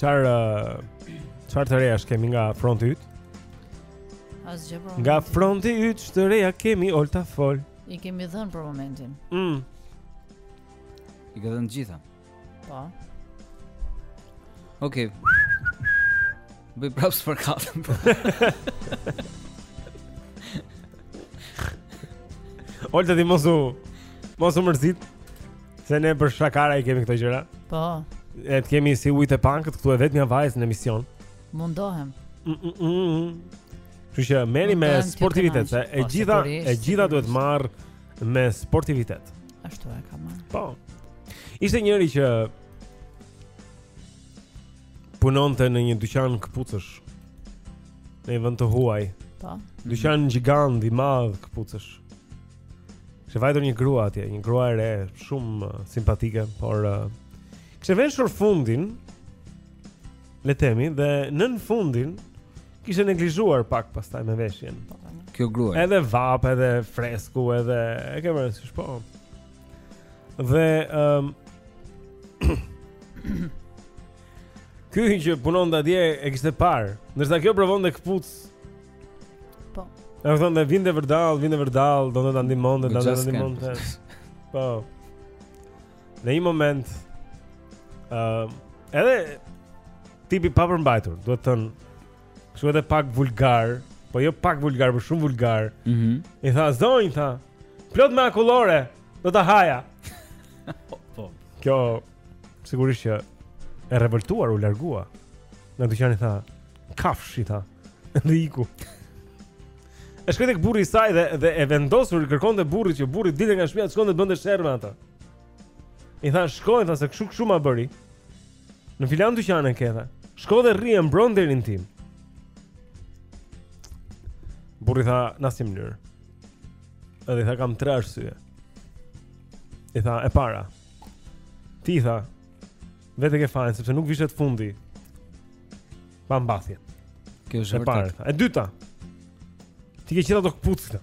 Çfarë çfarë të reja ç'kemi nga fronti yt? Asgjë bro. Nga fronti yt ç'të reja kemi Olta fol. I kemi dhënë për momentin. Mm. I ka dhënë gjitha. Po. Okej. Okay. Bëj props për kafen. Olta ti mos u mos u mërzit. Se ne për shakara i kemi këto gjëra. Po. E të kemi si ujtë e pakët këtu e vetmja vajzë në emision. Mundohem. Mm, mm, mm, mm. Kështu që merri me sportivitet, se e po, gjitha e gjitha duhet marrë me sportivitet. Ashtu e kam marrë. Po. Ishte njëri që punonte në një dyqan këpucësh. Në një vend të huaj. Po. Dyqan gjigant i madh këpucësh. Kishte vajtur një grua atje, një grua e re, shumë uh, simpatike, por uh, kishte veshur fundin, le të themi, dhe nën fundin, kishte neglizhuar pak pastaj me veshjen. Po, po, Kjo grua. Edhe vapë, edhe fresku, edhe, e ke parasysh, po. Dhe, um, ky që punonte atje e kishte parë, ndërsa kjo provonte këpucë, Po. Edhe vinte vërdallë, vinte vërdallë, donte ta ndihmonte, donte ta ndihmonte... Po. Në një moment, uh, edhe tipi i papërmbajtur, duhet thënë, kështu edhe pak vulgar, po jo pak vulgar, por shumë vulgar, mm -hmm. i tha, zonjë, tha, plot me akullore, do ta haja. po, po. Kjo, sigurisht që e revoltuar u largua. nga dyqani tha, kafshë, i tha. Dhe iku. Shkoi tek burri i saj dhe dhe e vendosur i kërkonte burrit që burri të dilte nga shtëpia, të shkonte të bënte sherr me atë. I tha, "Shko i tha se kshu kshu ma bëri." Në filan dyqani e ke tha. Shko dhe rrihe, mbro nderin tim. Burri tha, "Në asnjë mënyrë." Edhe i tha, "Kam tre arsye." I tha, "E para, ti tha, vetë e ke fajin sepse nuk vishet fundi pa mbathje. Kjo është e para. E dyta. Ti ke njëqind palë këpucë.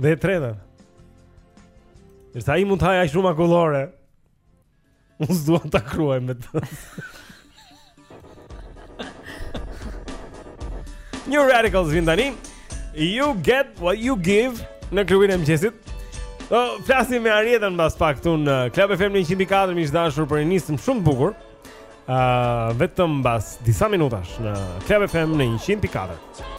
Dhe e treta. Nëse ai mund të hajë aq shumë akullore, unë s'dua ta kruaj me të. New Radicals vjen tani. You get what you give në klubin e mëngjesit. Do flasim me Arietën mbas pak këtu në Club FM 104 miq të dashur për një nismë shumë të bukur. Ëh, uh, vetëm mbas disa minutash në Club FM në 104.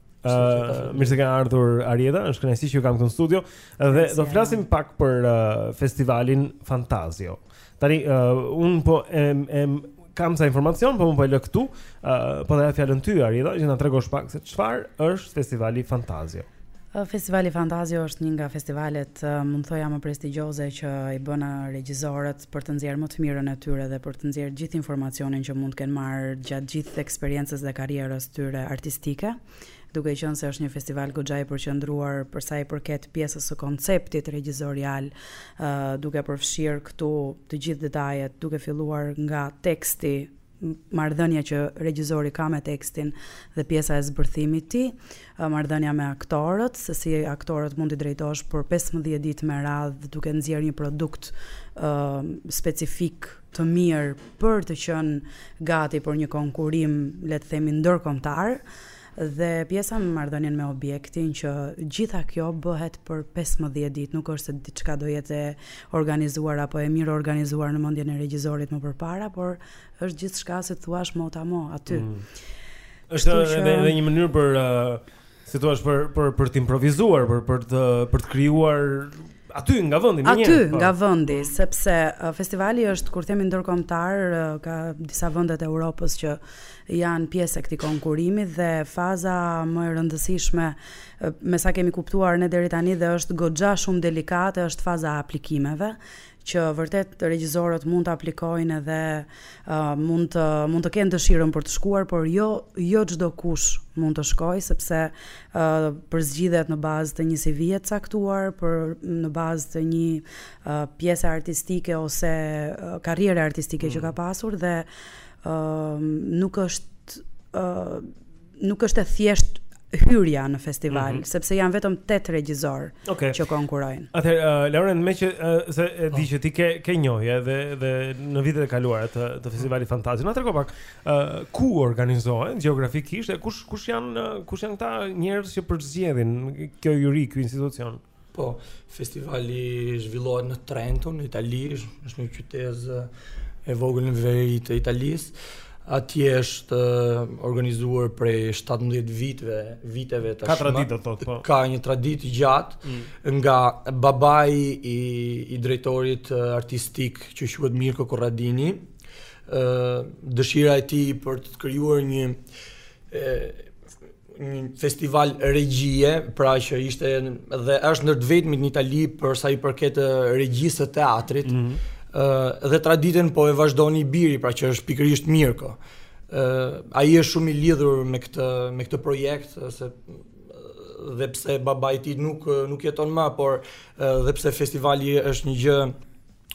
Uh, mirë se ka ardhur Arjeta, është kënaqësi që ju kam këtu në studio dhe do të flasim pak për uh, festivalin Fantazio. Tani uh, unë po em em kam ca informacion, po unë po e lë këtu, uh, po ta jap fjalën ty Arjeta, që të na tregosh pak se çfarë është festivali Fantazio. Uh, festivali Fantazio është një nga festivalet, uh, mund të thoja më prestigjioze që i bën regjizorët për të nxjerrë më të mirën e tyre dhe për të nxjerrë gjithë informacionin që mund të kenë marrë gjatë gjithë eksperiencës dhe karrierës tyre artistike, duke qenë se është një festival goxha i përqendruar për sa i përket pjesës së konceptit regjizorial, uh, duke përfshirë këtu të gjithë detajet, duke filluar nga teksti marrëdhënia që regjizori ka me tekstin dhe pjesa e zbërthimit të tij, marrëdhënia me aktorët, se si aktorët mund t'i drejtosh për 15 ditë me radhë duke nxjerrë një produkt uh, specifik të mirë për të qenë gati për një konkurim, le të themi, ndërkombëtar, Dhe pjesa me marrëdhënien me objektin që gjitha kjo bëhet për pesëmbëdhjetë ditë, nuk është se diçka do jetë e organizuar apo e mirë organizuar në mendjen e regjizorit më përpara, por është gjithçka si thuash motamo aty. Mm. Është edhe që... një mënyrë për uh, si thua për për për të improvizuar, për për të për të krijuar Aty nga vendi, menjëherë. Aty po. nga vendi, mm. sepse uh, festivali është kur themi ndërkombëtar, uh, ka disa vende të Europës që janë pjesë e këtij konkurrimi dhe faza më e rëndësishme uh, me sa kemi kuptuar ne deri tani dhe është goxha shumë delikate është faza e aplikimeve që vërtet regjisorët mund të aplikojnë edhe mund të mund të kenë dëshirën për të shkuar, por jo jo çdo kush mund të shkojë sepse uh, përzgjidhet në bazë të një CV-je të caktuar, për në bazë të një uh, pjese artistike ose uh, karriere artistike mm. që ka mm. pasur dhe uh, nuk është uh, nuk është e thjeshtë hyrja në festival, mm -hmm. sepse janë vetëm 8 regjizorë okay. që konkurrojnë. Atëherë uh, Laurent meqë uh, se e di po. që ti ke ke njohje dhe dhe në vitet e kaluara të të festivalit Fantasio. Na trego pak uh, ku organizohen gjeografikisht e kush kush janë uh, kush janë këta njerëz që përzgjedhin kjo juri, ky institucion. Po, festivali zhvillohet në Trento, në Itali, është një qytezë e vogël në veri të Italisë. Atje është organizuar prej 17 vitesh, viteve tashmë. Ka traditë atje, po. Ka një traditë të gjatë mm. nga babai i i drejtorit artistik që quhet Mirko Korradini. Ë dëshira e tij për të krijuar një një festival regjie, pra që ishte dhe është ndër të vetmit në Itali për sa i përket regjisë së teatrit. Mm -hmm. uh, dhe traditën po e vazhdon i biri, pra që është pikërisht Mirko. Ë uh, ai është shumë i lidhur me këtë me këtë projekt se dhe pse babai i tij nuk nuk jeton më, por uh, dhe pse festivali është një gjë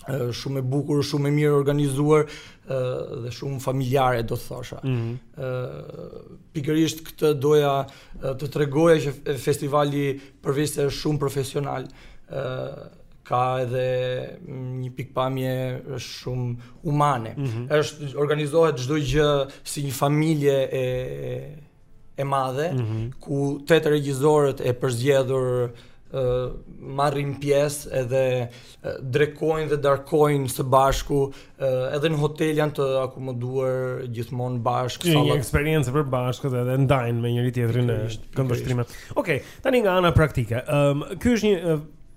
shumë e bukur, shumë e mirorganizuar dhe shumë familjare do të thosha. Ëh mm -hmm. pikërisht këtë doja të tregoja që festivali përveçse është shumë profesional, ëh ka edhe një pikëpamje shumë humane. Mm -hmm. Është organizohet çdo gjë si një familje e e madhe, mm -hmm. ku tetë regjizorët e përzgjedhur marrin pjesë edhe drekojnë dhe darkojnë së bashku edhe në hotel janë të akomoduar gjithmonë bashkë sallat. Një eksperiencë e përbashkët edhe ndajnë me njëri-tjetrin në këndvështrime. Okej, okay, tani nga ana praktike. Ëm um, ky është një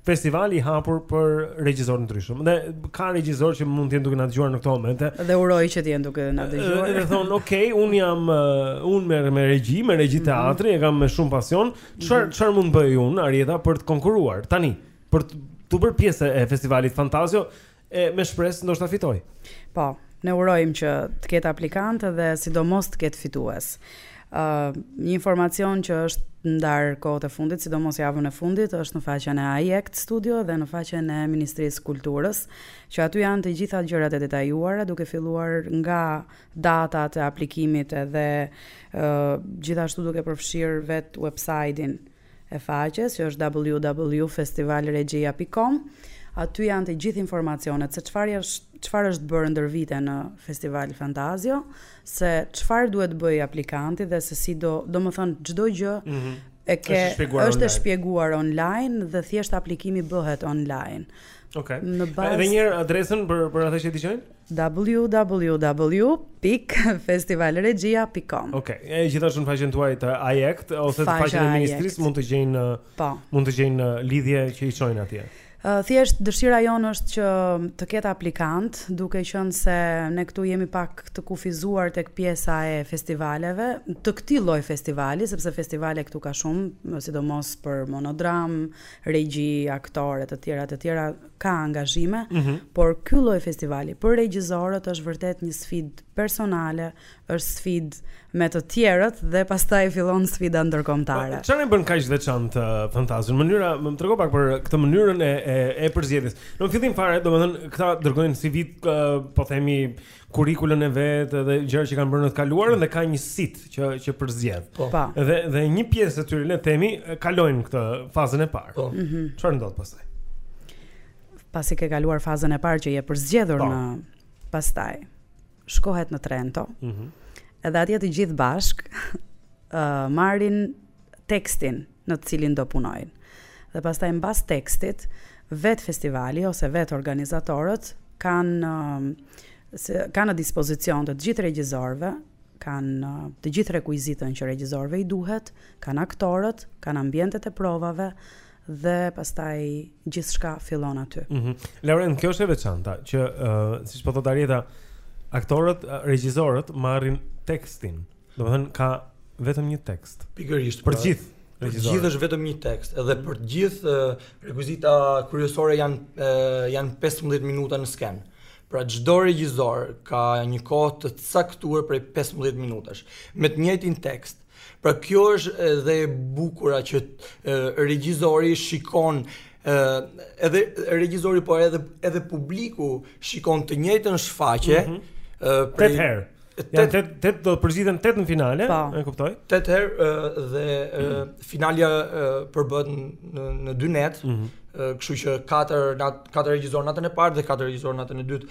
festival i hapur për regjizorë ndryshëm. Dhe ka regjizorë që mund të jenë duke na dëgjuar në këto momente. Dhe uroj që të jenë duke na dëgjuar. Dhe thon, "Ok, un jam uh, un merrem me regji, me regji mhm. teatri, e kam me shumë pasion. Çfarë mhm. çfarë mund të bëj un, Arjeta, për të konkurruar tani, për t'u bërë pjesë e festivalit Fantazio?" E me shpresë ndoshta fitoj. Po, ne urojmë që të ketë aplikantë dhe sidomos të ketë fitues. Ë, uh, një informacion që është ndar kohët e fundit, sidomos javën e fundit, është në faqen e AJEKT Studio dhe në faqen e Ministrisë së Kulturës, që aty janë të gjitha gjërat e detajuara, duke filluar nga datat e aplikimit edhe ë uh, gjithashtu duke përfshirë vetë website-in e faqes që është www.festivalregjia pikë com aty janë të gjithë informacionet se çfarë është çfarë është bërë ndër vite në festival Fantazio se çfarë duhet të bëjë aplikanti dhe se si do domethënë çdo gjë mhm. e ke është, shpjeguar është e shpjeguar online dhe thjesht aplikimi bëhet online. Okej. Edhe një herë adresën për për ata që dëgjojnë? www pik festivalregjia pik kom. Okej, e gjithashtu në faqen tuaj të AJEKT ose në faqen e ministrisë mund të gjejnë po. mund të gjejnë uh, lidhje që i çojnë atje. Uh, thjesht dëshira jonë është që të ketë aplikantë, duke qenë se ne këtu jemi pak të kufizuar tek pjesa e festivaleve, të këtij lloj festivali, sepse festivale këtu ka shumë, sidomos për monodramë, regji, aktorë e të tjera të tjera, ka angazhime, mhm. por ky lloj festivali për regjizorët është vërtet një sfidë personale, është sfidë me të tjerët dhe pastaj fillon sfida ndërkombëtare. Po, çfarë e bën kaq të veçantë uh, Fantazion? Mënyra, më më trego pak për këtë mënyrën e e, e përzgjedhjes. Në fillim fare, domethënë, këta dërgojnë CV uh, po themi kurrikulën e vet dhe gjërat që kanë bërë në të kaluarën mm. dhe ka një sitë që që përzgjedh. Po. Po. Po. Dhe dhe një pjesë e tyre le të themi kalojnë këtë fazën e parë. Po. Mhm. Çfarë ndodh pastaj? Pasi ke kaluar fazën e parë që je përzgjedhur po. në pastaj shkohet në Trento. Mhm. Edhe atje të gjithë bashkë uh, marrin tekstin në të cilin do punojnë. Dhe pastaj mbas tekstit, vetë festivali ose vetë organizatorët kanë se kanë në dispozicion të të gjithë regjizorëve, kanë të gjithë rekuizitën që regjizorëve i duhet, kanë aktorët, kanë ambientet e provave dhe pastaj gjithçka fillon aty. Mhm. Lauren, kjo është e veçanta që uh, siç po thotë Arjeta, aktorët, regjizorët marrin tekstin. Domethënë ka vetëm një tekst. Pikërisht. Për të, pra, gjithë. Për të gjithë është vetëm një tekst, edhe për të gjithë rekuizita kryesore janë janë 15 minuta në skenë. Pra çdo regjisor ka një kohë të caktuar prej 15 minutash me të njëjtin tekst. Pra kjo është edhe e bukura që regjisori shikon edhe regjisori po edhe edhe publiku shikon të njëjtën shfaqje mm -hmm. prej tetë herë Tetë tetë tetë do të përzgjidhen tetë në finale, po. e kuptoj. Tetë herë dhe finalja përbëhet në në dy net. Mm -hmm. Kështu që katër nat katër regjisorë natën e parë dhe katër regjisorë natën e dytë.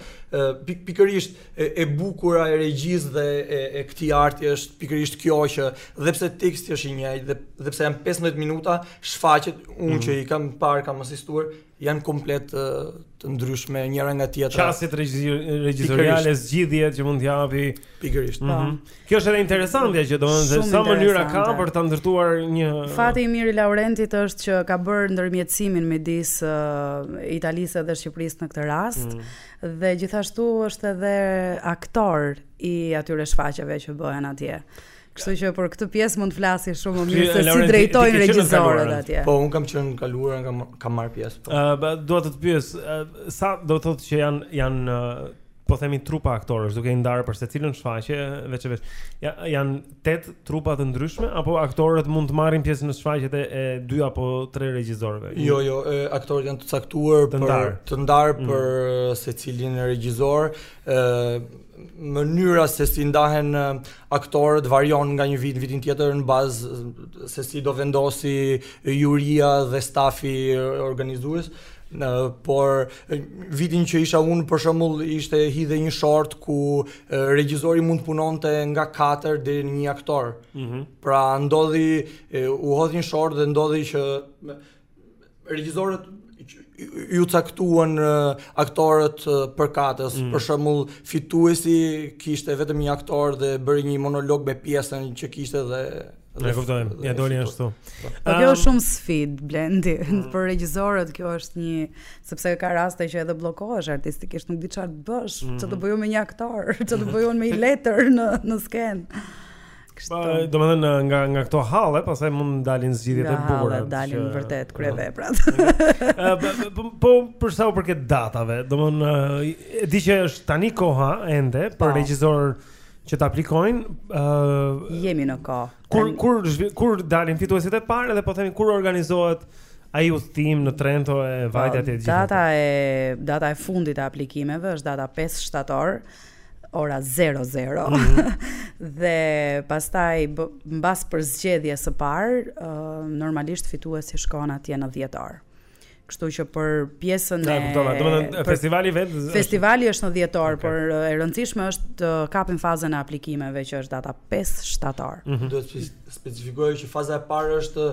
Pik, pikërisht e, e bukura e regjisë dhe e, e këtij arti është pikërisht kjo që dhe pse teksti është i njëjtë dhe dhe pse janë 15 minuta shfaqjet unë mm -hmm. që i kam parë kam asistuar janë komplet të ndryshme njëra nga tjetra. Qasjet regjizoriale, zgjidhjet që mund të japi pikërisht. Mm -hmm. Kjo është edhe interesantja që domethënë se sa mënyra ka për ta ndërtuar një Fati i mirë i Laurentit është që ka bërë ndërmjetësimin midis uh, Italisë dhe Shqipërisë në këtë rast. Mm -hmm dhe gjithashtu është edhe aktor i atyre shfaqjeve që bëhen atje. Kështu që për këtë pjesë mund të flasi shumë më mirë se si drejtojnë regjisorët atje. Po, unë kam qenë vitin e kaluar, kam kam marrë pjesë. Po. Ëh, uh, dua të të pyes, uh, sa do të thotë që janë janë uh, po themi trupa aktorësh, duke i ndarë për secilën shfaqje veç e veç. Ja, janë tetë trupa të ndryshme apo aktorët mund të marrin pjesë në shfaqjet e, e dy apo tre regjisorëve? Jo, jo, e, aktorët janë të caktuar të për ndarë. të ndarë mm. për secilin regjisor. Ëh, mënyra se si ndahen aktorët varion nga një vit në vitin tjetër në bazë se si do vendosi juria dhe stafi organizues në por vitin që isha unë për shembull ishte hidhej një short ku regjizori mund të punonte nga 4 deri në një aktor. Mm -hmm. Pra ndodhi u hodh një short dhe ndodhi që Regjisorët iu caktuan aktorët përkatës. Mm. Për shembull, fituesi kishte vetëm një aktor dhe bëri një monolog me pjesën që kishte dhe E kuptoj. Ia doli ashtu. Po kjo është shumë sfidë Blendi mm. për regjisorët, kjo është një sepse ka raste që edhe bllokohesh artistikisht, nuk di çfarë të bësh, mm. çfarë të bëj unë me një aktor, çfarë të bëj unë me një letër në në skenë. Kështu. Domethënë nga nga këto halle, pastaj mund dalin zgjidhje të bukura. Nga halle dalin që... vërtet kryeveprat. Po, po për sa u përket datave, domethënë e di që është tani koha ende për po. regjisorë që të aplikojnë, ë uh, jemi në kohë. Kur kur kur dalin fituesit e parë dhe po themi kur organizohet ai udhëtim në Trento e po, vajtja e gjitha. Data e data e fundit e aplikimeve është data 5 shtator. ora 00 mm -hmm. dhe pastaj mbas përzgjedhjes së parë uh, normalisht fituesi shkon atje në dhjetor kështu që për pjesën e kuptova, domethënë festivali vetë festivali është në dhjetor, okay. por e rëndësishme është të kapim fazën e aplikimeve që është data 5 shtator. Mm -hmm. Dua të specifikoj që faza e parë është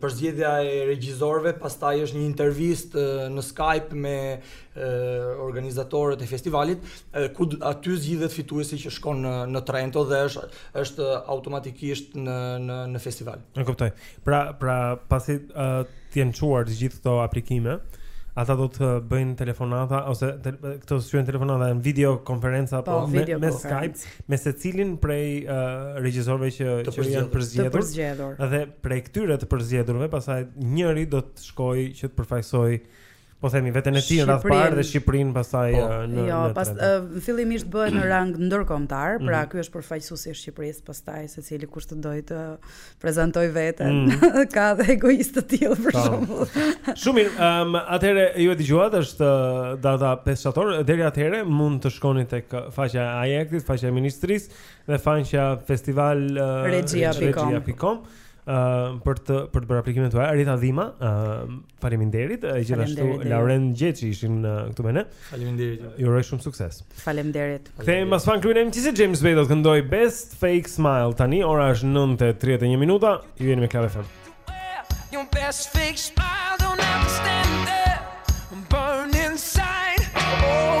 përzgjedhja e regjisorëve, pastaj është një intervistë në Skype me organizatorët e festivalit, ku aty zgjidhet fituesi që shkon në, në Trento dhe është është automatikisht në në në festival. E kuptoj. Pra, pra pasi uh, të jenë çuar të gjithë këto aplikime, ata do të bëjnë telefonata ose te, këto s'quhen telefonata në video konferenca po, po me, video me Skype me secilin prej uh, regjisorëve që të që janë përzgjedhur dhe prej këtyre të përzgjedhurve pastaj njëri do të shkojë që të përfaqësojë Po themi veten e tij në radhë të parë dhe Shqipërinë pastaj po, në në Jo, pas fillimisht bëhet në rang ndërkombëtar, pra mhm. ky është përfaqësuesi i Shqipërisë, pastaj secili kush të dojë të prezantojë veten, mhm. ka dhe egoistë të tillë për shembull. Shumë mirë, ëm atëherë ju e dëgjuat është data 5 shtator, deri atëherë mund të shkoni tek faqja e Ajektit, faqja e ministrisë dhe faqja festival regjia.com për të për të bërë aplikimin tuaj Rita Dhima, ë Faleminderit, gjithashtu Lauren Gjeçi ishin këtu me ne. Faleminderit. Ju uroj shumë sukses. Faleminderit. Kthehemi pas pak në klubin e mëngjesit James Bay do të këndojë Best Fake Smile tani ora është 9:31 minuta. Ju jeni me Club FM. Your best fake smile don't ever stand there. I'm burning inside. Oh.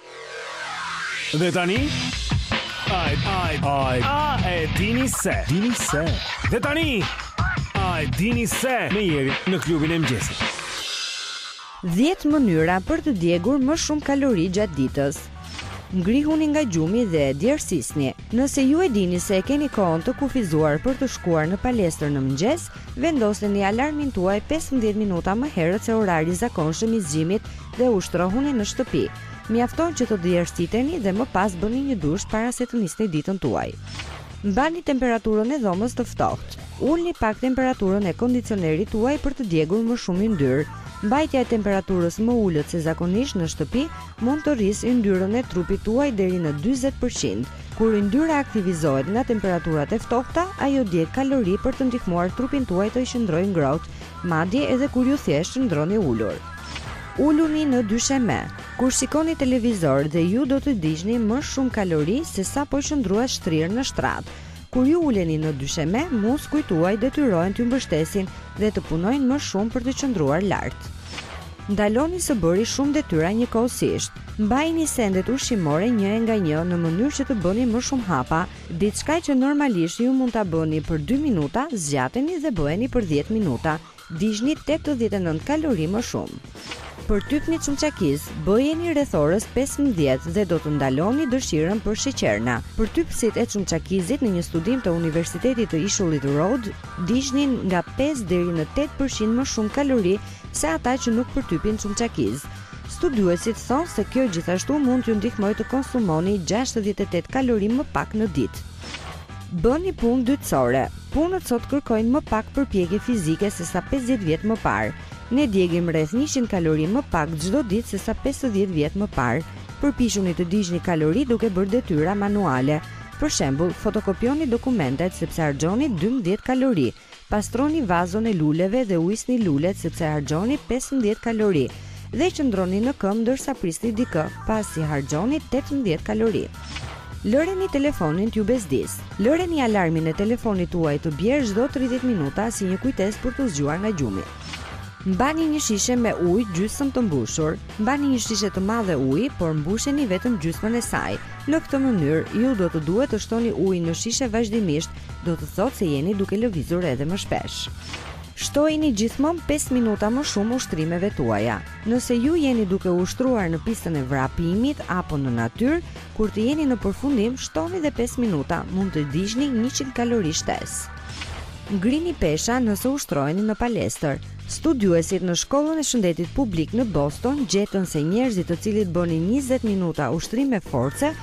Dhe tani A e a e a e a e dini se dini se Dhe tani A e dini se me Jerin në klubin e mëngjesit 10 mënyra për të djegur më shumë kalori gjatë ditës. Ngrihuni nga gjumi dhe djersisni. Nëse ju e dini se e keni kohën të kufizuar për të shkuar në palestër në mëngjes, vendoseni alarmin tuaj 15 minuta më herët se orari i zakonshëm i zgjimit dhe ushtrohuni në shtëpi. Mjafton që të djersiteni dhe më pas bëni një dush para se të nisni ditën tuaj. Mbani temperaturën e dhomës të ftohtë. Ulni pak temperaturën e kondicionerit tuaj për të djegur më shumë yndyrë. Mbajtja e temperaturës më të ulët se zakonisht në shtëpi mund të rrisë yndyrën e trupit tuaj deri në 40 për qind. Kur yndyra aktivizohet nga temperaturat e ftohta, ajo djeg kalori për të ndihmuar trupin tuaj të qëndrojë i ngrohtë Madje edhe kur ju thjesht qëndroni ulur. Uluni në dysheme. Kur shikoni televizor dhe ju do të digjni më shumë kalori se sa po të qëndroni shtrirë në shtrat. Kur ju uleni në dysheme, muskujt tuaj detyrohen t'ju mbështesin dhe të punojnë më shumë për të qëndruar lart. Ndaloni së bëri shumë detyra njëkohësisht. Mbani sendet ushqimore një e nga një në mënyrë që të bëni më shumë hapa Diçka që normalisht ju mund ta bëni për dy minuta, zgjateni dhe bëjeni për dhjetë minuta, digjni tetëdhjetë e nëntë kalori më shumë. Përtypni çumçakiz, bëjeni rreth orës pesëmbëdhjetë dhe do të ndaloni dëshirën për sheqerna. Përtypësit e çumçakizit në një studim të Universitetit të Ishullit Rhode digjnin nga pesë deri në tetë përqind më shumë kalori se ata që nuk përtypin çumçakiz. Studiuesit thonë se kjo gjithashtu mund t'ju ndihmojë të konsumoni gjashtëdhjetë e tetë kalori më pak në ditë. Bëni punë dytësore. Punët sot kërkojnë më pak përpjekje fizike sesa pesëdhjetë vjet më parë. Ne djegim rreth njëqind kalori më pak çdo ditë sesa pesëdhjetë vjet më parë. Përpiquni të digjni kalori duke bërë detyra manuale. Për shembull, fotokopjoni dokumentet sepse harxhoni dymbëdhjetë kalori. Pastroni vazon e luleve dhe ujisni lulet sepse harxhoni pesëmbëdhjetë kalori dhe qëndroni në këmbë ndërsa prisni dikë, pasi harxhoni tetëmbëdhjetë kalori. Lëreni telefonin t'ju bezdisë. Lëreni alarmin e telefonit tuaj të bjerë çdo tridhjetë minuta si një kujtesë për t'u zgjuar nga gjumi. Mbani një shishe me ujë gjysmë të mbushur. Mbani një shishe të madhe uji, por mbusheni vetëm gjysmën e saj. Në këtë mënyrë, ju do të duhet të shtoni ujin në shishe vazhdimisht do të thotë se jeni duke lëvizur edhe më shpesh. Shtojini gjithmonë 5 minuta më shumë ushtrimeve tuaja. Nëse ju jeni duke ushtruar në pistën e vrapimit apo në natyrë, kur të jeni në përfundim, shtoni dhe 5 minuta, mund të digjni 100 kalori shtesë. Ngrini pesha nëse ushtroheni në palestër. Studiuesit në Shkollën e Shëndetit Publik në Boston gjetën se njerëzit të cilët bënin 20 minuta ushtrime me forcë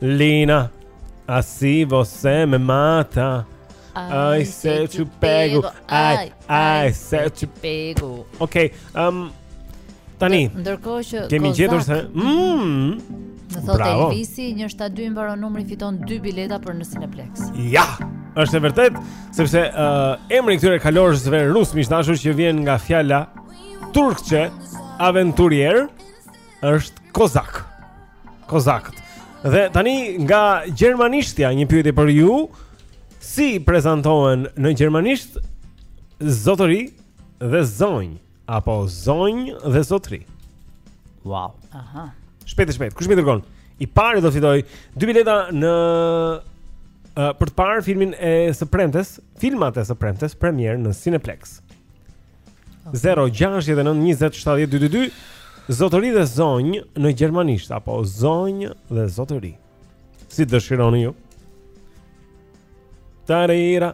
Lina. Assim você me mata Ai se eu te pego Ai, ai se eu te pego Okej, um, tani Ndërkohë që Kemi gjetur se mm, Më thotë Elvisi, një 72 i mbaron numri fiton 2 bileta për në Cineplex. Ja, është e vërtetë, sepse uh, emri i këtyre kalorësve rus miq të dashur që vjen nga fjala turke aventurier, është Kozak. Kozakët. Dhe tani nga gjermanishtja një pyetje për ju, si prezantohen në gjermanisht zotëri dhe zonjë apo zonjë dhe zotëri? Wow. Aha. Shpejt e shpejt. Kush më dërgon? I pari do fitojë dy bileta në uh, për të parë filmin e së premtes, filmat e së premtes, premierë në Cineplex. 0-6-9-27-12-2 Zotëri dhe zonjë në gjermanisht Apo zonjë dhe zotëri Si dëshironi ju Tarira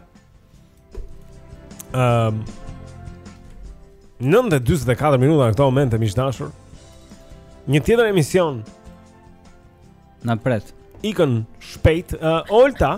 um, 9-44 minuta në këto momente miq të dashur Një tjetër emision Na pret Ikën shpejt uh, Olta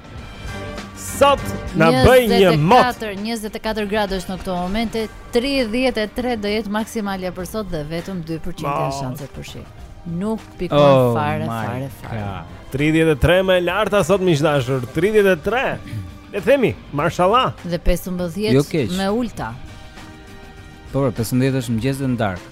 Sot na bëj një mot 24 24 gradë është në këtë momente 33 do jetë maksimalja për sot dhe vetëm 2% oh. shanse për shi. Nuk pikon oh fare fare fare. 33 më e larta sot miq të dashur 33. Le të themi, mashallah. Dhe 15 jo më e ulta. Po, 15 është mëngjes dhe në darkë.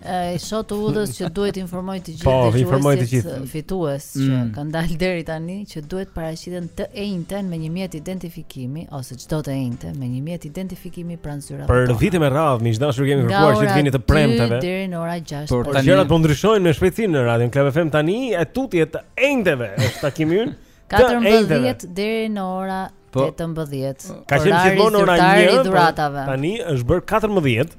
E shoh të udhës që duhet të informoj të gjithë po, dëgjuesit fitues që mm. kanë dalë deri tani që duhet paraqiten të enjten me një mjet identifikimi ose çdo të enjte me një mjet identifikimi pranë zyrave. Për vite me radhë, miq të dashur kemi kërkuar që të vini të premteve. Deri në ora 6. Por tani gjërat po ndryshojnë me shpejtësi në Radio Club FM tani e tutje të enjteve është takimi ynë. 14 deri në ora 18. Po. Ka qenë gjithmonë ora 1. Tani është bërë 14.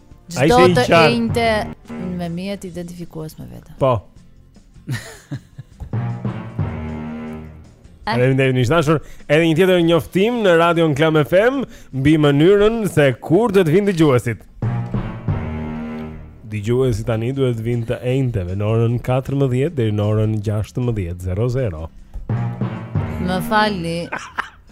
Ai çdo të enjte me mjet identifikues me vete. Po. Eh? Edhe ndaj miq të dashur, edhe një tjetër njoftim në Radio Club FM mbi mënyrën se kur duhet të vijnë dëgjuesit. Dëgjuesit tani duhet të vijnë të enjteve në orën 14 deri në orën 16:00. Më falni.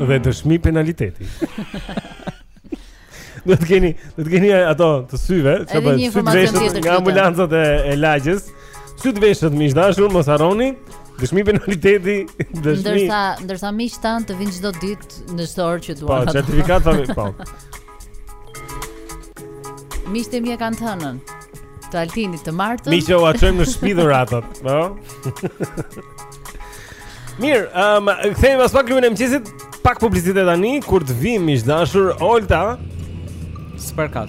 Dhe dëshmi penaliteti. Do të keni, do të keni ato të syve, çfarë bëhet? Sytë veshët nga ambulancat e, e lagjes. Sytë veshët miq të dashur, mos harroni. Dëshmi penaliteti, dëshmi. Ndërsa, ndërsa miqtë tanë të vinë çdo ditë në çdo orë që duan. Po, certifikatë tani, po. Miqtë e mi e kanë të hënën Të Altinit të martën Miqve ua çojmë në shpi dhuratat no? Mirë, um, kthehemi pas pak klubin e mëngjesit Pak publicitet tani, kur të vijmë miq të dashur Olta Super cut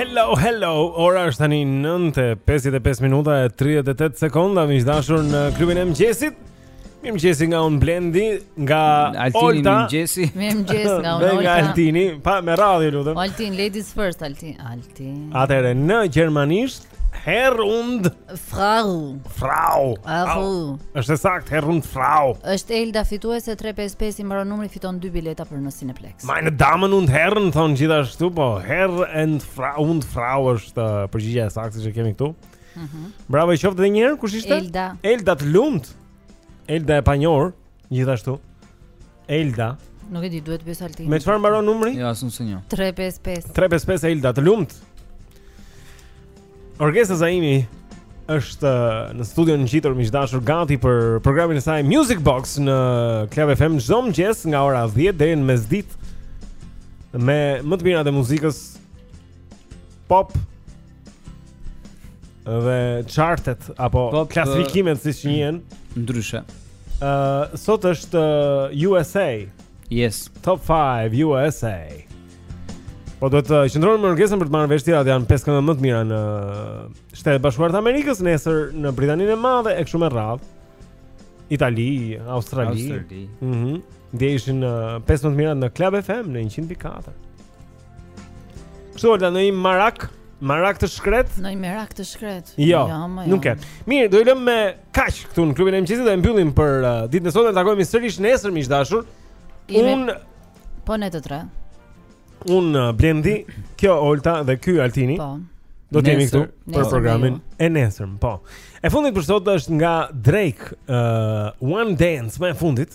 Hello, hello. Ora është tani 9:55 minuta e 38 sekonda, miq të dashur në klubin e mëngjesit. Mirëmëngjesi nga unë Blendi Nga Altini, Olta Mirëmëngjesi Mirëmëngjesi nga unë Olta Nga Altini Pa me radhë ju lutem Altin, ladies first Altin Altin Atëherë në gjermanisht Herr und Frau Frau Frau është e saktë Herr und Frau është Elda fituese 355 i mbaron numri fiton 2 bileta për në Cineplexx Meine Damen und Herren thonë gjithashtu po Herr und Frau und Frau është uh, përgjigja e saktë që kemi këtu Mhm. Bravo i qoftë edhe një herë, kush ishte? Elda. Elda të lumtë. Elda e panjohur, gjithashtu. Elda. Nuk e di, duhet të pyes Altin. Me çfarë mbaron numri? Jo, as unë s'e njoh. 355. 355 Elda të lumtë. Orgesa Zaimi është uh, në studio ndërkohë miq të dashur gati për programin e saj Music Box në Club FM çdo mëngjes nga ora 10 deri në mesditë Me më të mirat e muzikës Pop Dhe chartet apo po, po, klasifikimet siç njihen ndryshe. Ë uh, sot është uh, USA. Yes, top 5 USA. Po duhet të qëndroni me Orgesën për të marrë vesh cilat, janë pesë këngë më të mira në Shtetet e Bashkuara të Amerikës, nesër në Britaninë e Madhe e kështu me radhë. Itali, Australi. Australi. Mhm. Mm Dhe ishin 5 më të mirat në Club FM në 100.4. Kështu Olta në një marak, marak të shkretë. Në një marak të shkretë. Jo, jo, jo. nuk e. Mirë, do i lëmë me kaq këtu në klubin e mëngjesit dhe e mbyllim për uh, ditën e sotme. Takohemi sërish nesër miq të dashur. Unë po ne të tre. Unë uh, Blendi, kjo Olta dhe ky Altini. Po. Do të jemi këtu për programin jo. e nesërm, po. E fundit për sot është nga Drake, uh, One Dance, më e fundit.